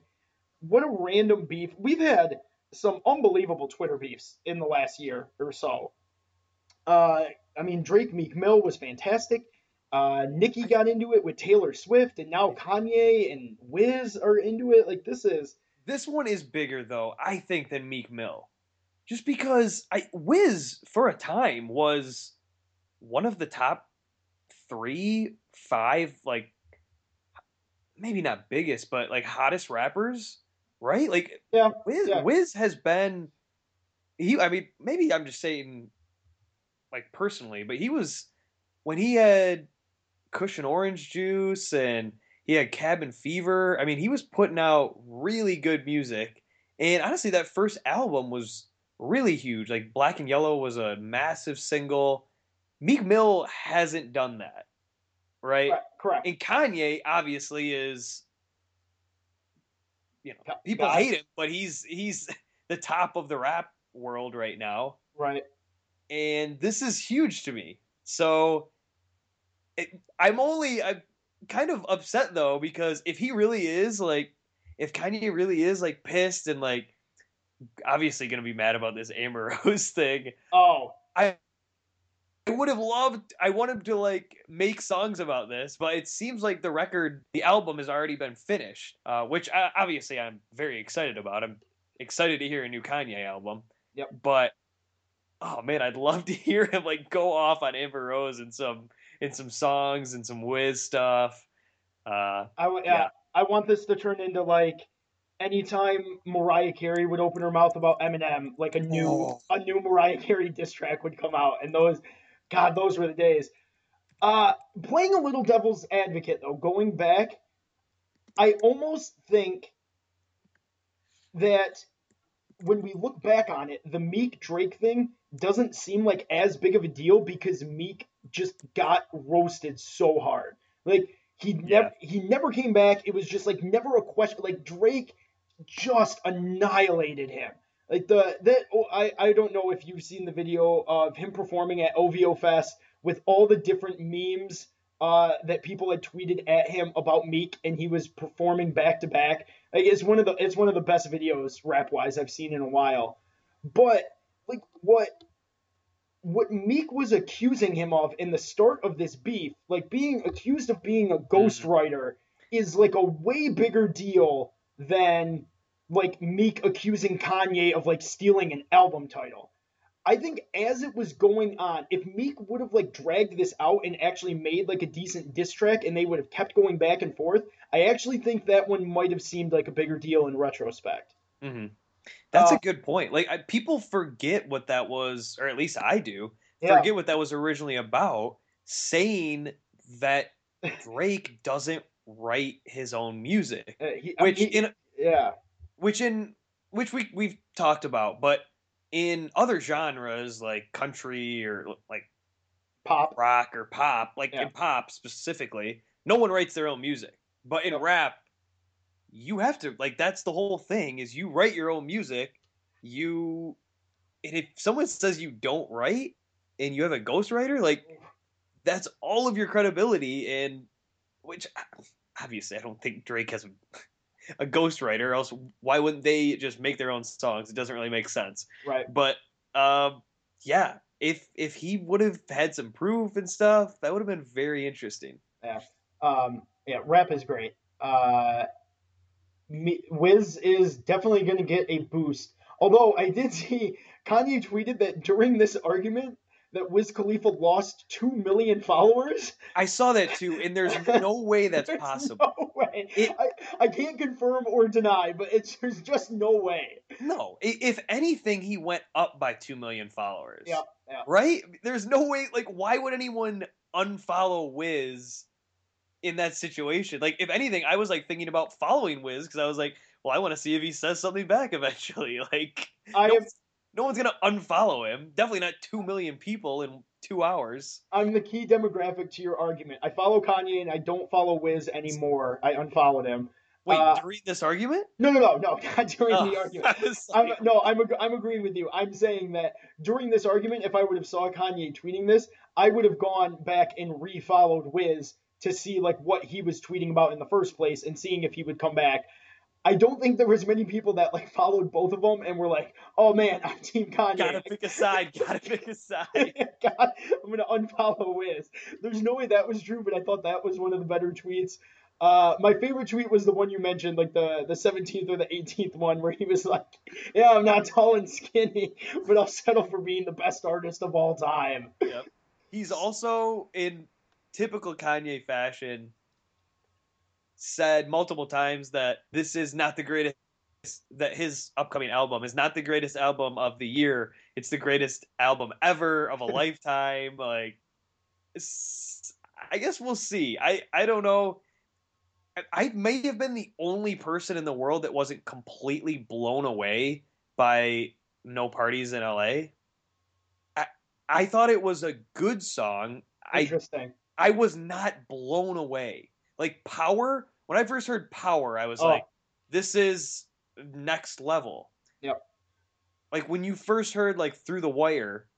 What a random beef. We've had some unbelievable Twitter beefs in the last year or so. Uh, I mean, Drake Meek Mill was fantastic. Uh, Nicki got into it with Taylor Swift, and now Kanye and Wiz are into it. Like this is this one is bigger though, I think, than Meek Mill, just because I Wiz for a time was one of the top three, five, like maybe not biggest, but like hottest rappers, right? Like yeah, Wiz, yeah. Wiz has been he. I mean, maybe I'm just saying like personally, but he was when he had Kush & Orange Juice and he had cabin fever i mean he was putting out really good music and honestly that first album was really huge like black and yellow was a massive single meek mill hasn't done that right correct. correct. and kanye obviously is you know God. people hate him but he's he's *laughs* the top of the rap world right now Right. and this is huge to me so it, I'm only I'm kind of upset though because if he really is like if Kanye really is like pissed and like obviously gonna be mad about this *laughs* Amber Rose thing, Oh, I would have loved I want him to like make songs about this, but it seems like the record, the album has already been finished, uh, which I, obviously I'm very excited about. I'm excited to hear a new Kanye album. Yep. But oh man, I'd love to *laughs* hear him like go off on Amber Rose and some in some songs and some Wiz stuff. Uh, I w- yeah. Yeah. I want this to turn into like anytime Mariah Carey would open her mouth about Eminem, like a new Oh. a new Mariah Carey diss track would come out, and those, God, those were the days. Uh, playing a little devil's advocate though, going back, I almost think that when we look back on it, the Meek Drake thing doesn't seem like as big of a deal because Meek just got roasted so hard. Like he never he never came back. It was just like never a question. Like Drake just annihilated him. Like the that oh, I I don't know if you've seen the video of him performing at OVO Fest with all the different memes uh, that people had tweeted at him about Meek, and he was performing back to back. Like it's one of the it's one of the best videos rap wise I've seen in a while. But like what what Meek was accusing him of in the start of this beef, like being accused of being a mm-hmm. ghostwriter, is like a way bigger deal than like Meek accusing Kanye of like stealing an album title. I think as it was going on, if Meek would have like dragged this out and actually made like a decent diss track and they would have kept going back and forth, I actually think that one might have seemed like a bigger deal in retrospect. hmm That's Uh, a good point. Like I, people forget what that was, or at least I do. Yeah. forget what that was originally about, saying that *laughs* Drake doesn't write his own music, Uh, he, I mean, which he- in yeah, which in which we we've talked about, but in other genres like country or like pop. rock or pop, like Yeah. in pop specifically, no one writes their own music. But in rap, you have to like that's the whole thing is you write your own music. You and if someone says you don't write and you have a ghostwriter, like that's all of your credibility and which obviously I don't think Drake has a, a ghostwriter, else why wouldn't they just make their own songs? It doesn't really make sense. Right. But um, yeah, if if he would have had some proof and stuff, that would have been very interesting. Yeah. Um, yeah, rap is great. Uh, me, Wiz is definitely going to get a boost. Although I did see Kanye tweeted that during this argument that Wiz Khalifa lost two million followers. I saw that too, and there's *laughs* no way that's possible. No way. It- I, I can't confirm or deny, but it's there's just no way. No, if anything, he went up by two million followers. Yeah, yeah. Right? There's no way. Like, why would anyone unfollow Wiz in that situation? Like, if anything, I was like thinking about following Wiz because I was like, well, I want to see if he says something back eventually. *laughs* Like, I am no one's gonna unfollow him. Definitely not two million people in two hours. I'm the key demographic to your argument. I follow Kanye and I don't follow Wiz anymore. I unfollowed him. Wait, Uh, during this argument? No, no, no, no, *laughs* not during Oh, *laughs* the argument. I'm, no, I'm ag- I'm agreeing with you. I'm saying that during this argument, if I would have saw Kanye tweeting this, I would have gone back and refollowed Wiz to see like what he was tweeting about in the first place and seeing if he would come back. I don't think there was many people that like followed both of them and were like, "Oh man, I'm Team Kanye." gotta pick a side. Gotta pick a side. *laughs* God, I'm gonna unfollow Wiz. There's no way that was true, but I thought that was one of the better tweets. Uh, my favorite tweet was the one you mentioned, like the the 17th or the 18th one, where he was like, "Yeah, I'm not tall and skinny, but I'll settle for being the best artist of all time." Yep. He's also in typical Kanye fashion said multiple times that this is not the greatest that his upcoming album is not the greatest album of the year. It's the greatest album ever of a *laughs* lifetime. Like I guess we'll see. I I don't know. I- I may have been the only person in the world that wasn't completely blown away by No Parties in LA. I I thought it was a good song. I Interesting. I was not blown away. Like Power, when I first heard Power, I was Oh. like, this is next level. Yep. Like when you first heard like Through the Wire,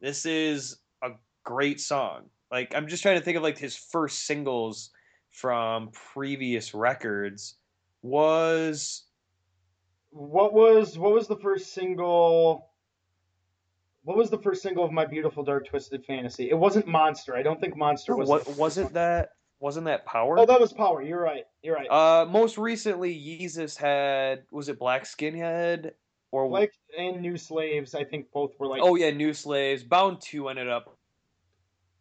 this is a great song. Like I'm just trying to think of like his first singles from previous records was What was what was the first single? What was the first single of My Beautiful Dark Twisted Fantasy? It wasn't Monster. I don't think Monster was. what wasn't that wasn't that Power? Oh, that was Power. You're right. You're right. Uh, most recently, Yeezus had was it Black Skinhead or Black and New Slaves, I think both were like. oh yeah, New Slaves. Bound Two ended up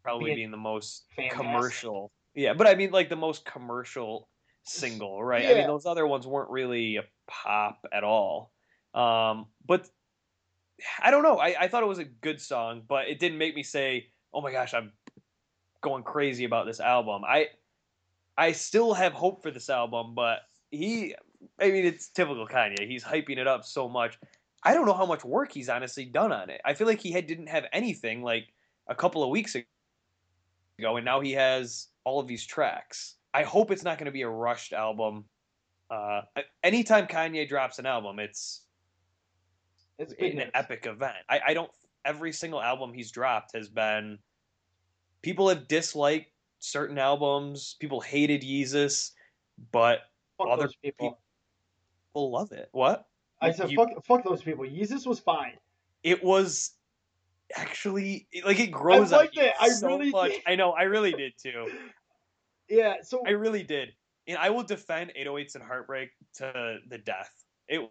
probably Being being the most fantastic. commercial. Yeah, but I mean like the most commercial single, right? I mean those other ones weren't really a pop at all. Um, but I don't know. I, I thought it was a good song, but it didn't make me say, "Oh my gosh, I'm going crazy about this album." I I still have hope for this album, but he I mean it's typical Kanye. He's hyping it up so much. I don't know how much work he's honestly done on it. I feel like he had didn't have anything like a couple of weeks ago and now he has all of these tracks. I hope it's not going to be a rushed album. Uh, anytime Kanye drops an album, it's it's big an epic event. I, I don't. Every single album he's dropped has been. People have disliked certain albums. People hated Yeezus, but Fuck other people. people love it. What? I said, You- fuck, fuck those people. Yeezus was fine. It was actually like it grows. on liked you it. I so really much. did. I know. I really did too. *laughs* Yeah, so I really did, and I will defend 808s and Heartbreak to the death. It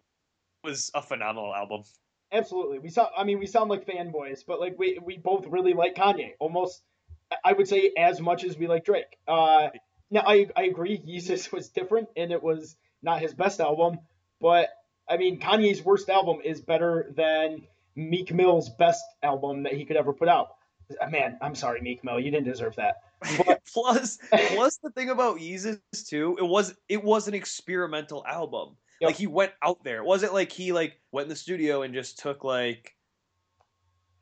was a phenomenal album. absolutely. We sound. I mean, we sound like fanboys, but like we we both really like Kanye. Almost, I would say as much as we like Drake. Uh, now I I agree. Yeezus was different, and it was not his best album. But I mean, Kanye's worst album is better than Meek Mill's best album that he could ever put out. Uh, Man, I'm sorry, Meek Mill, you didn't deserve that. *laughs* plus, plus the thing about Yeezus too, it was it was an experimental album. Yep. Like he went out there. It wasn't like he like went in the studio and just took like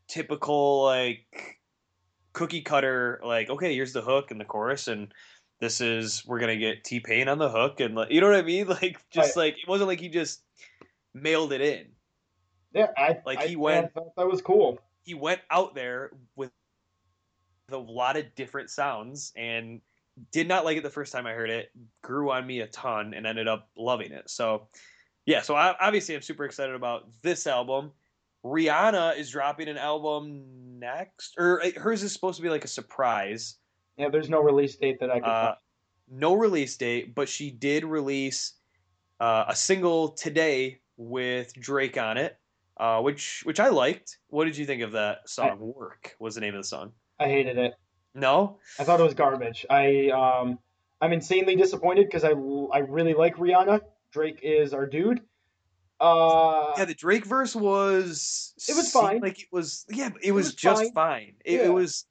typical like cookie cutter like okay here's the hook and the chorus and this is we're gonna get T Pain on the hook and like you know what I mean *laughs* like just like it wasn't like he just mailed it in. Yeah, I Like, I- he went- I thought that was cool. he went out there with a lot of different sounds and did not like it the first time I heard it. Grew on me a ton and ended up loving it. So, yeah. So I, obviously, I'm super excited about this album. Rihanna is dropping an album next, or uh, hers is supposed to be like a surprise. Yeah, there's no release date that I could Uh, no release date, but she did release uh, a single today with Drake on it, uh, which which I liked. What did you think of that song? Work was the name of the song. I hated it. No, I thought it was garbage. I um I'm insanely disappointed because I I really like Rihanna. Drake is our dude. Uh, yeah, the Drake verse was It was fine. Like it was, yeah, it, was, was just fine. fine. It, Yeah. it was.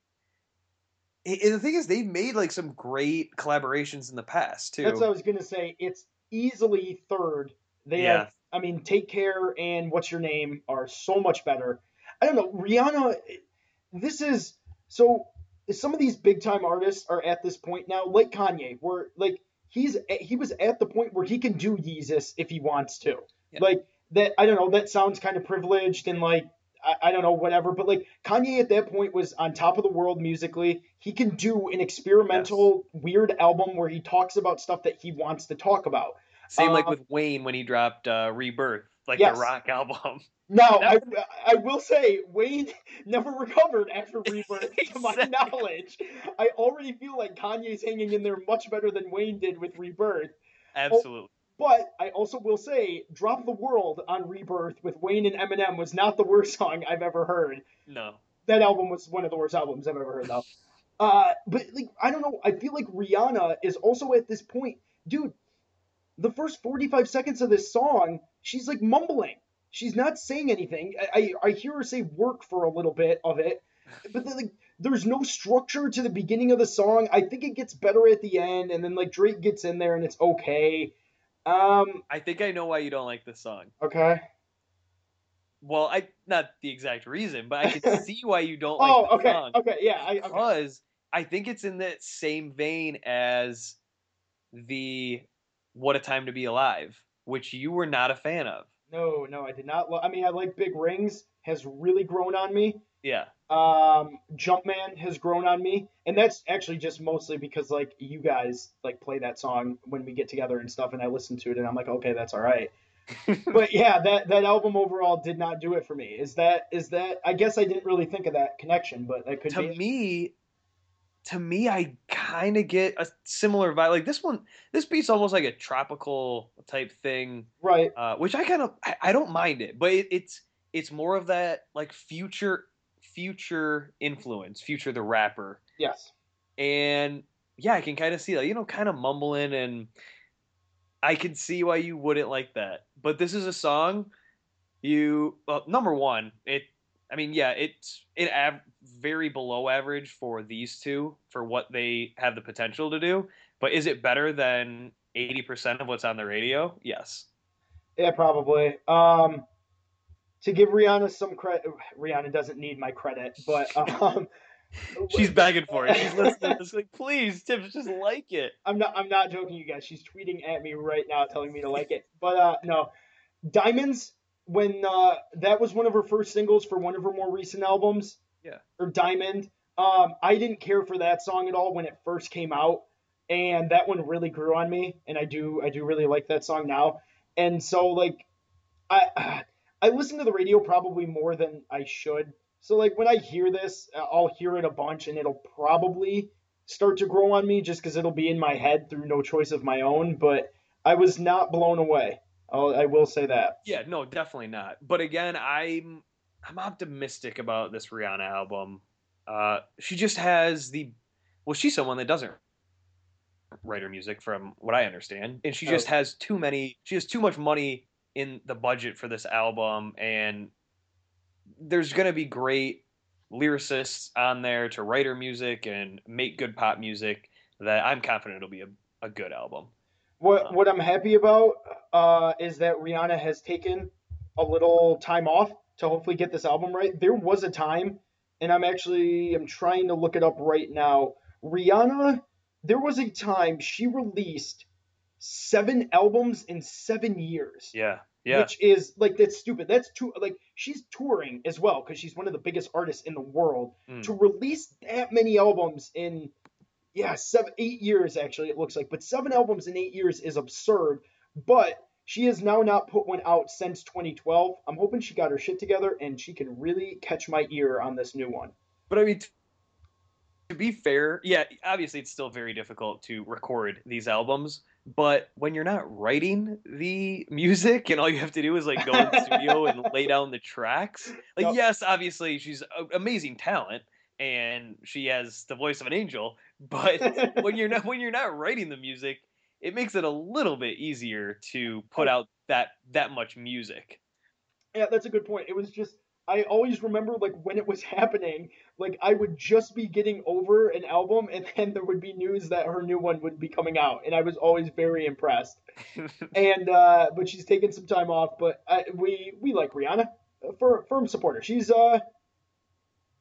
And the thing is, they've made like some great collaborations in the past too. that's what I was gonna say. It's easily third. They Yeah. have, I mean, Take Care and What's Your Name are so much better. I don't know, Rihanna. This is so. Some of these big time artists are at this point now, like Kanye, where like he's he was at the point where he can do Yeezus if he wants to. Yeah. Like that, I don't know. That sounds kind of privileged and like I, I don't know, whatever. But like Kanye at that point was on top of the world musically. He can do an experimental, weird album where he talks about stuff that he wants to talk about. Same like uh, with Wayne when he dropped uh, Rebirth, like Yes. the rock album. *laughs* Now, I, I will say Wayne *laughs* never recovered after *laughs* Rebirth, to my knowledge. I already feel like Kanye's hanging in there much better than Wayne did with Rebirth. Absolutely. But I also will say, Drop the World on Rebirth with Wayne and Eminem was not the worst *laughs* song I've ever heard. No. That album was one of the worst albums I've ever heard, though. Uh, but like, I don't know. I feel like Rihanna is also at this point, dude. The first forty-five seconds of this song, she's like mumbling. She's not saying anything. I I, I hear her say "work" for a little bit of it, *laughs* but then, like, there's no structure to the beginning of the song. I think it gets better at the end, and then like Drake gets in there and it's okay. Um. I think I know why you don't like this song. Okay. Well, I not the exact reason, but I can *laughs* see why you don't like oh. the Okay. song. Okay. Yeah. I, okay. because I think it's in that same vein as the "What a Time to Be Alive," which you were not a fan of. No. No. I did not. Lo- I mean, I like Big Rings. Has really grown on me. Yeah, um jumpman has grown on me and that's actually just mostly because like you guys like play that song when we get together and stuff and i listen to it and i'm like okay that's all right. *laughs* But yeah that that album overall did not do it for me. Is that is that i guess i didn't really think of that connection but that could to be. me, to me, I kind of get a similar vibe. Like this one, this beat's almost like a tropical type thing, right. uh, which I kind of I, I don't mind it, but it, it's it's more of that like future future influence, future the rapper. yes and yeah, I can kind of see that, you know, kind of mumbling, and I can see why you wouldn't like that. But this is a song you well, number one, it. I mean, yeah, it's it av- very below average for these two for what they have the potential to do. But is it better than eighty percent of what's on the radio? Yes. yeah probably um to give rihanna some credit rihanna doesn't need my credit but *laughs* um She's begging for it. She's listening. *laughs* It's like, please, Tips, just like it. I'm not I'm not joking, you guys. She's tweeting at me right now telling me to like it. But uh no. Diamonds, when uh that was one of her first singles for one of her more recent albums. Yeah. Or Diamond. Um, I didn't care for that song at all when it first came out. And that one really grew on me. And I do I do really like that song now. And so like I I listen to the radio probably more than I should. So like when I hear this, I'll hear it a bunch and it'll probably start to grow on me just because it'll be in my head through no choice of my own. But I was not blown away. I'll, I will say that. Yeah, no, definitely not. But again, I'm I'm optimistic about this Rihanna album. Uh, she just has the well, she's someone that doesn't write her music, from what I understand, and she just Oh. has too many. She has too much money in the budget for this album, and there's gonna be great lyricists on there to write her music and make good pop music that I'm confident it'll be a, a good album. What Um, what I'm happy about uh, is that Rihanna has taken a little time off to hopefully get this album right. There was a time, and I'm actually I'm trying to look it up right now. Rihanna, there was a time she released seven albums in seven years. Yeah, yeah, Which is like that's stupid. That's too like she's touring as well because she's one of the biggest artists in the world. Mm. To release that many albums in yeah seven eight years actually it looks like, but seven albums in eight years is absurd. But she has now not put one out since 2012. I'm hoping she got her shit together and she can really catch my ear on this new one. But I mean, t- to be fair, yeah, obviously it's still very difficult to record these albums. But when you're not writing the music and all you have to do is like go in the studio and *laughs* lay down the tracks, like Yep. yes, obviously she's a- amazing talent and she has the voice of an angel. But *laughs* when you're not when you're not writing the music, it makes it a little bit easier to put out that that much music. Yeah, that's a good point. It was just I always remember like when it was *laughs* happening, like I would just be getting over an album and then there would be news that her new one would be coming out and I was always very impressed. *laughs* and uh but she's taking some time off, but I, we we like Rihanna. Uh, fir- firm supporter. She's uh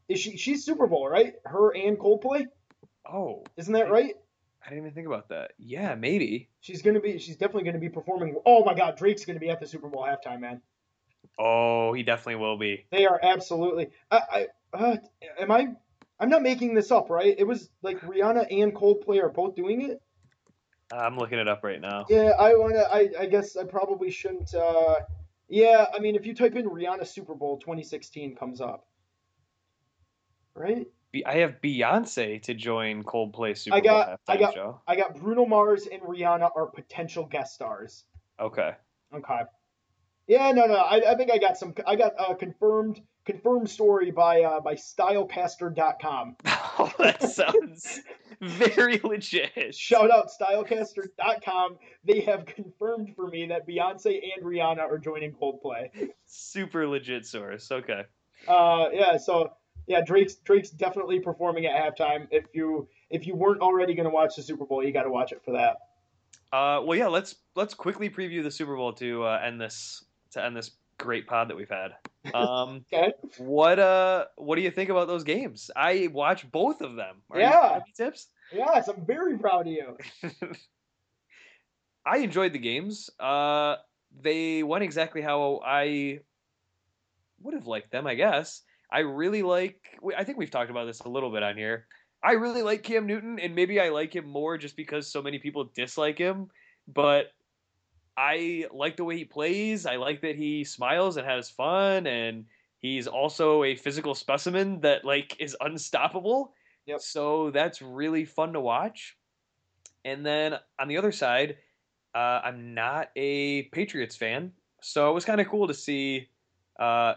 is she she's Super Bowl, right? Her and Coldplay? oh, Isn't that right? I didn't even think about that. Yeah, maybe. She's going to be she's definitely going to be performing. Oh my god, Drake's going to be at the Super Bowl halftime, man. Oh, he definitely will be. They are absolutely. I, I uh, am I. I'm not making this up, right? It was like Rihanna and Coldplay are both doing it. I'm looking it up right now. Yeah, I wanna. I, I guess I probably shouldn't. Uh, yeah, I mean, if you type in Rihanna Super Bowl 2016, comes up, right? I have Beyonce to join Coldplay Super I got- Bowl I halftime got- show. I got Bruno Mars and Rihanna are potential guest stars. Okay. Okay. Yeah, no, no. I, I think I got some. I got a confirmed confirmed story by uh, by Stylecaster.com. *laughs* Oh, that sounds very legit. Shout out Stylecaster.com. They have confirmed for me that Beyonce and Rihanna are joining Coldplay. Super legit source. Okay. Uh, yeah, so yeah, Drake's Drake's definitely performing at halftime. If you if you weren't already gonna watch the Super Bowl, you got to watch it for that. Uh, well, yeah. Let's let's quickly preview the Super Bowl to uh, end this to end this great pod that we've had. *laughs* Um, Okay. what uh, what do you think about those games? I watched both of them. Are Yeah. tips. Yes, I'm very proud of you. *laughs* I enjoyed the games. Uh, they went exactly how I would have liked them, I guess. I really like. I think we've talked about this a little bit on here. I really like Cam Newton, and maybe I like him more just because so many people dislike him. But I like the way he plays. I like that he smiles and has fun, and he's also a physical specimen that like is unstoppable. Yep. So that's really fun to watch. And then on the other side, uh, I'm not a Patriots fan, so it was kind of cool to see. Uh,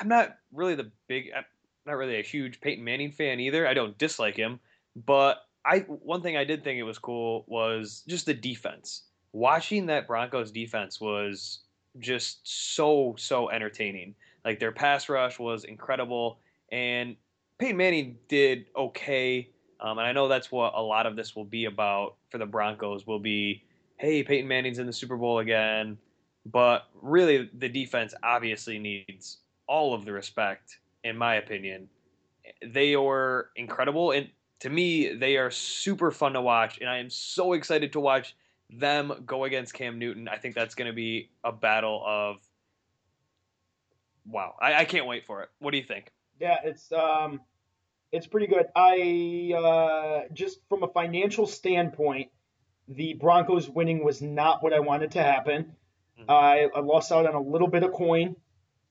I'm not really the big, I'm not really a huge Peyton Manning fan either. I don't dislike him, but I one thing I did think it was cool was just the defense. Watching that Broncos defense was just so so entertaining. Like their pass rush was incredible, and Peyton Manning did okay. Um, and I know that's what a lot of this will be about for the Broncos. Will be, hey, Peyton Manning's in the Super Bowl again. But really, the defense obviously needs all of the respect, in my opinion. They were incredible, and to me, they are super fun to watch. And I am so excited to watch them go against Cam Newton. I think that's going to be a battle of wow. I, I can't wait for it. What do you think? Yeah, it's um, it's pretty good. I uh, just from a financial standpoint, the Broncos winning was not what I wanted to happen. Mhm. I, I lost out on a little bit of coin,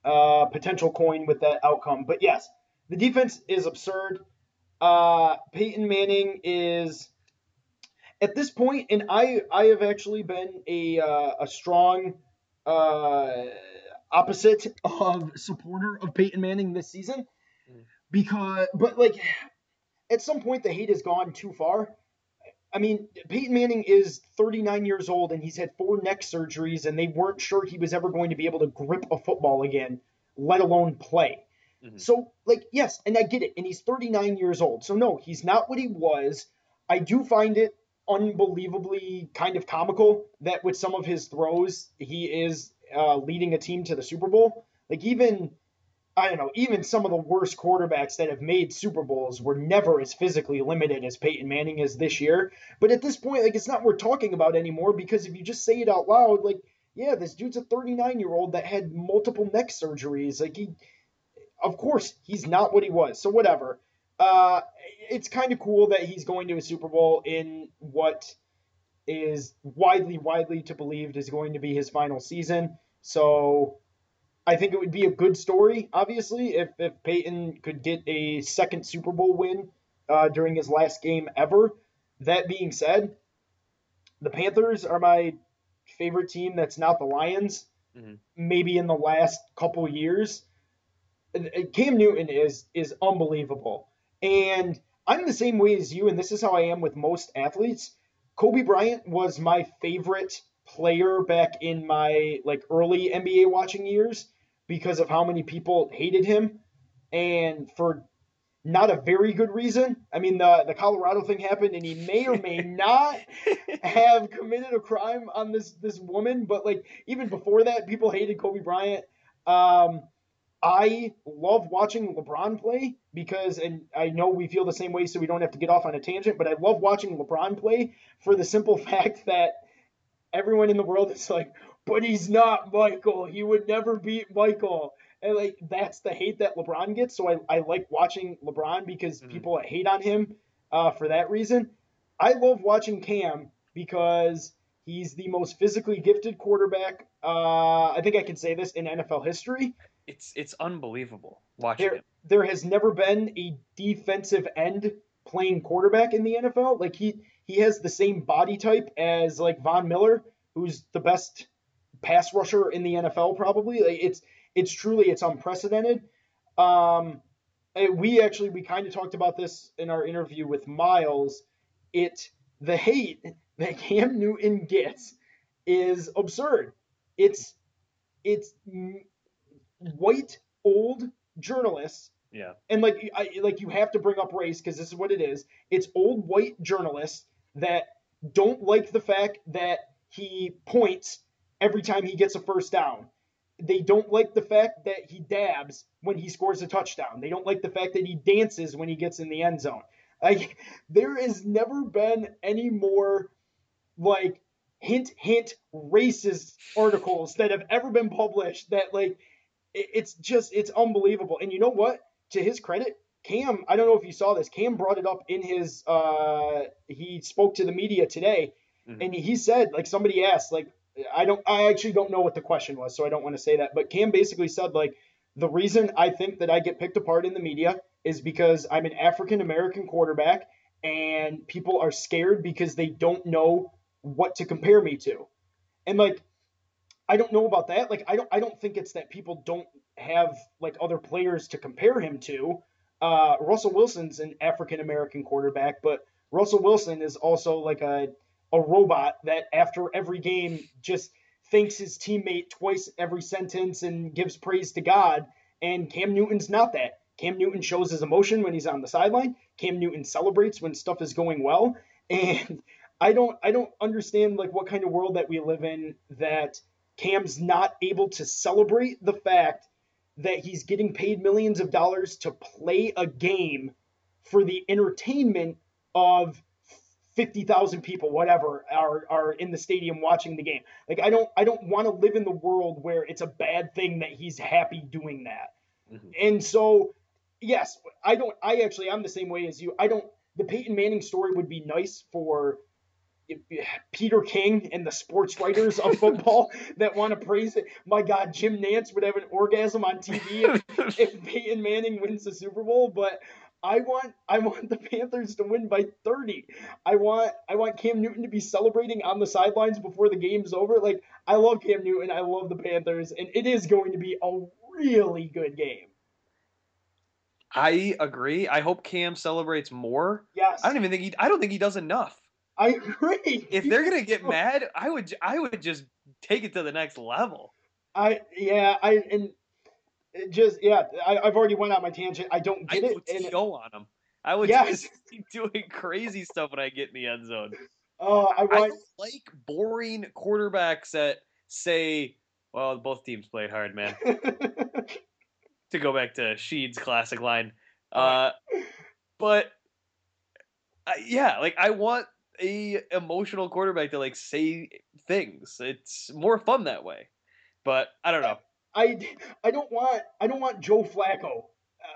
uh, potential coin with that outcome. But yes, the defense is absurd. Uh, Peyton Manning is at this point, and I I have actually been a uh, a strong uh, opposite of supporter of Peyton Manning this season Mm. because but like at some point the hate has gone too far. I mean, Peyton Manning is 39 years old and he's had four neck surgeries and they weren't sure he was ever going to be able to grip a football again, let alone play. Mhm. So, like, yes, and I get it. And he's 39 years old. So, no, he's not what he was. I do find it unbelievably kind of comical that with some of his throws, he is uh, leading a team to the Super Bowl. Like, even, I don't know, even some of the worst quarterbacks that have made Super Bowls were never as physically limited as Peyton Manning is this year. But at this point, like, it's not worth talking about anymore because if you just say it out loud, like, yeah, this dude's a 39 year old that had multiple neck surgeries. Like, he, of course, he's not what he was. So, whatever. Uh, it's kind of cool that he's going to a Super Bowl in what is widely, widely to believed is going to be his final season. So, I think it would be a good story, obviously, if, if Peyton could get a second Super Bowl win uh, during his last game ever. That being said, the Panthers are my favorite team that's not the Lions, Mhm. maybe in the last couple years. Cam Newton is is unbelievable. And I'm the same way as you, and this is how I am with most athletes. Kobe Bryant was my favorite player back in my like early NBA watching years because of how many people hated him and for not a very good reason. I mean the the Colorado thing happened and he may or may *laughs* not have committed a crime on this this woman, but like even before that people hated Kobe Bryant. Um I love watching LeBron play because, and I know we feel the same way, so we don't have to get off on a tangent, but I love watching LeBron play for the simple *laughs* fact that everyone in the world is like, but he's not Michael. He would never beat Michael. And like that's the hate that LeBron gets. So I, I like watching LeBron because Mhm. people hate on him uh, for that reason. I love watching Cam because he's the most physically gifted quarterback. Uh, I think I can say this in NFL history. It's it's unbelievable watching There, him. there has never been a defensive end playing quarterback in the NFL. Like he he has the same body type as like Von Miller, who's the best pass rusher in the NFL probably. Like it's it's truly it's unprecedented. Um, we actually we kind of talked about this in our interview with Miles. It the hate that Cam Newton gets is absurd. It's it's white old journalists Yeah. and like I, like you have to bring up race because this is what it is. It's old white journalists that don't like the fact that he points every time he gets a first down. They don't like the fact that he dabs when he scores a touchdown. They don't like the fact that he dances when he gets in the end zone. Like *laughs* there has never been any more like hint hint racist articles that have ever been published that like it's just it's unbelievable. And you know what? To his credit, Cam, I don't know if you saw this. Cam brought it up in his uh he spoke to the media today Mhm. and he said like somebody asked like I don't I actually don't know what the question was, so I don't want to say that, but Cam basically said like the reason I think that I get picked apart in the media is because I'm an African American quarterback and people are scared because they don't know what to compare me to. And like I don't know about that. Like I don't I don't think it's that people don't have like other players to compare him to. Uh, Russell Wilson's an African American quarterback, but Russell Wilson is also like a a robot that after every game just thanks his teammate twice every sentence and gives praise to God. And Cam Newton's not that. Cam Newton shows his emotion when he's on the sideline. Cam Newton celebrates when stuff is going well. *laughs* And I don't I don't understand like what kind of world that we live in that Cam's not able to celebrate the fact that he's getting paid millions of dollars to play a game for the entertainment of 50,000 people whatever are are in the stadium watching the game. Like I don't I don't want to live in the world where it's a bad thing that he's happy doing that. Mhm. And so yes, I don't I actually I'm the same way as you. I don't the Peyton Manning story would be nice for Peter King and the sports writers of *laughs* football that want to praise it. My God, Jim Nantz would have an orgasm on TV if, *laughs* if Peyton Manning wins the Super Bowl, but I want I want the Panthers to win by 30. I want I want Cam Newton to be celebrating on the sidelines before the game's over. Like I love Cam Newton, I love the Panthers, and it is going to be a really good game. I agree. I hope Cam celebrates more. Yes, I don't even think he. I don't think he does enough. I agree. If they're gonna get mad, I would. I would just take it to the next level. I yeah, I and It just yeah, I, have already went on my tangent. I don't get I it. I TO on him. I would yes. just *laughs* be doing crazy stuff when I get in the end zone. Uh, I, want... I don't like boring quarterbacks that say, "Well, both teams played hard, man." *laughs* to go back to Sheed's classic line, uh, but uh, yeah, like I want a emotional quarterback to like say things. It's more fun that way. But I don't know. I, I don't want I don't want Joe Flacco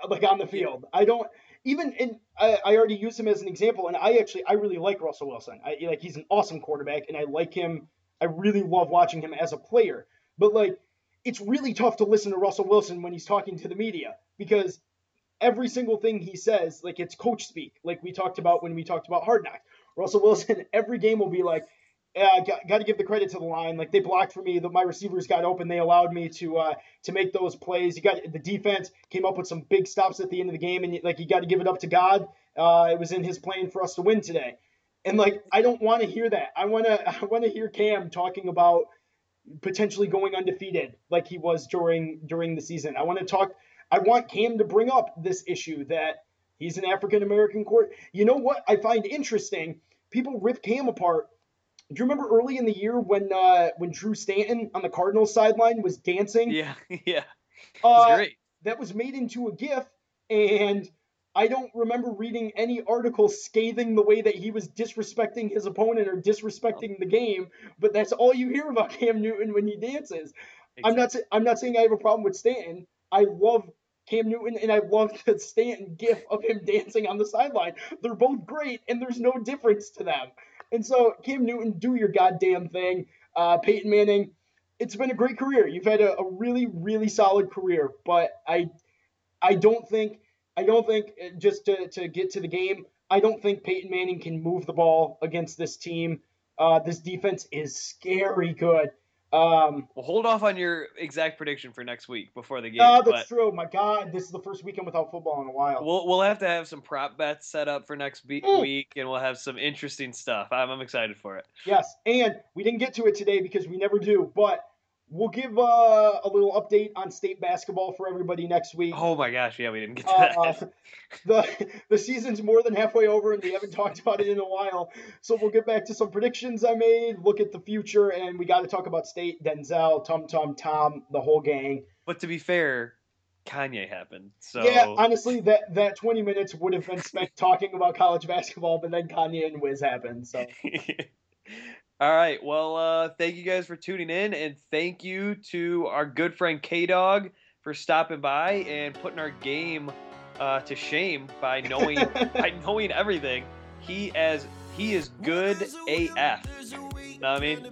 uh, like on the field. I don't even and I, I already used him as an example, and I actually I really like Russell Wilson. I like he's an awesome quarterback, and I like him. I really love watching him as a player. But like, it's really tough to listen to Russell Wilson when he's talking to the media because every single thing he says, like it's coach speak, like we talked about when we talked about Hard Knocks. Russell Wilson *laughs* every game will be like, yeah, got, got to give the credit to the line. Like they blocked for me. The, my receivers got open. They allowed me to uh, to make those plays. You got the defense came up with some big stops at the end of the game, and like you got to give it up to God. Uh, it was in His plan for us to win today. And like I don't want to hear that. I want to *laughs* I want to hear Cam talking about potentially going undefeated like he was during during the season. I want to talk. I want Cam to bring up this issue that he's an African American court. You know what I find interesting? People rip Cam apart do you remember early in the year when uh, when Drew Stanton on the Cardinals sideline was dancing? Yeah, *laughs* yeah. Uh, great. That was made into a GIF, and I don't remember reading any article scathing the way that he was disrespecting his opponent or disrespecting the game. But that's all you hear about *laughs* Cam Newton when he dances. Exactly. I'm not. I'm not saying I have a problem with Stanton. I love Cam Newton, and I love *laughs* the Stanton gif of him dancing on the sideline. They're both great, and there's no difference to them. And so, Cam Newton, do your goddamn thing. Uh, Peyton Manning, it's been a great career. You've had a, a, really, really solid career, but I, I don't think, I don't think uh, just to, to get to the game, I don't think Peyton Manning can move the ball against this team. Uh, this defense is scary good. Um, well, hold off on your exact prediction for next week before the game. Oh, that's true. My God, this is the first weekend without football in a while. We'll we'll have to have some prop bets set up for next be- mm. week, and we'll have some interesting stuff. I'm, I'm excited for it. Yes, and we didn't get to it today because we never do, but We'll give uh, a little update on state basketball for everybody next week. Oh my gosh, yeah, we didn't get to that. Uh, *laughs* the the season's more than halfway over, and we haven't *laughs* talked about it in a while. So we'll get back to some predictions I made, look at the future, and we got to talk about state, Denzel, Tum Tum, Tom, the whole gang. But to be fair, Kanye happened. So yeah, honestly, that that 20 minutes would have been spent talking about college basketball, but then Kanye and Wiz happened. So. *laughs* All right. Well, uh, thank you guys for tuning in, and thank you to our good friend K Dog for stopping by and putting our game uh, to shame by knowing *laughs* by knowing everything. He as he is good AF. Know what I mean?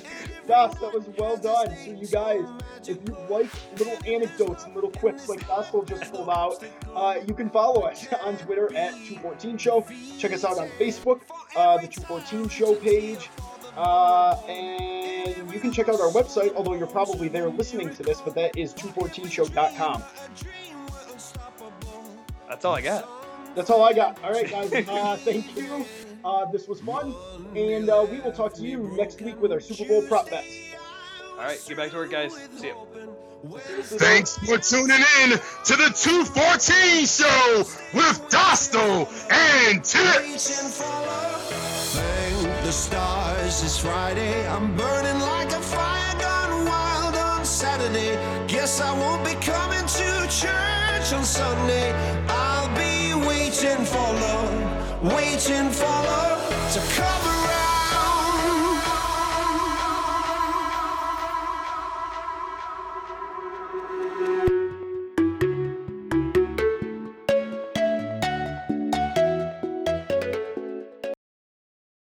*laughs* Das, that was well done. So you guys, if you like little anecdotes and little quips like Gospel just pulled out, uh, you can follow us *laughs* on Twitter at 214 Show. Check us out on Facebook, uh, the 214 Show page. Uh, and you can check out our website, although you're probably there listening to this, but that is 214show.com. That's all I got. That's all I got. All right, guys. Uh, thank you. Uh, this was fun, and uh, we will talk to you next week with our Super Bowl prop bets. All right, get back to work, guys. See you. Thanks for tuning in to the 214 show with Dostal and Tips. The stars, it's Friday. I'm burning like a fire gone wild on Saturday. Guess I won't be coming to church on Sunday. I'll be waiting for love, waiting for love to cover.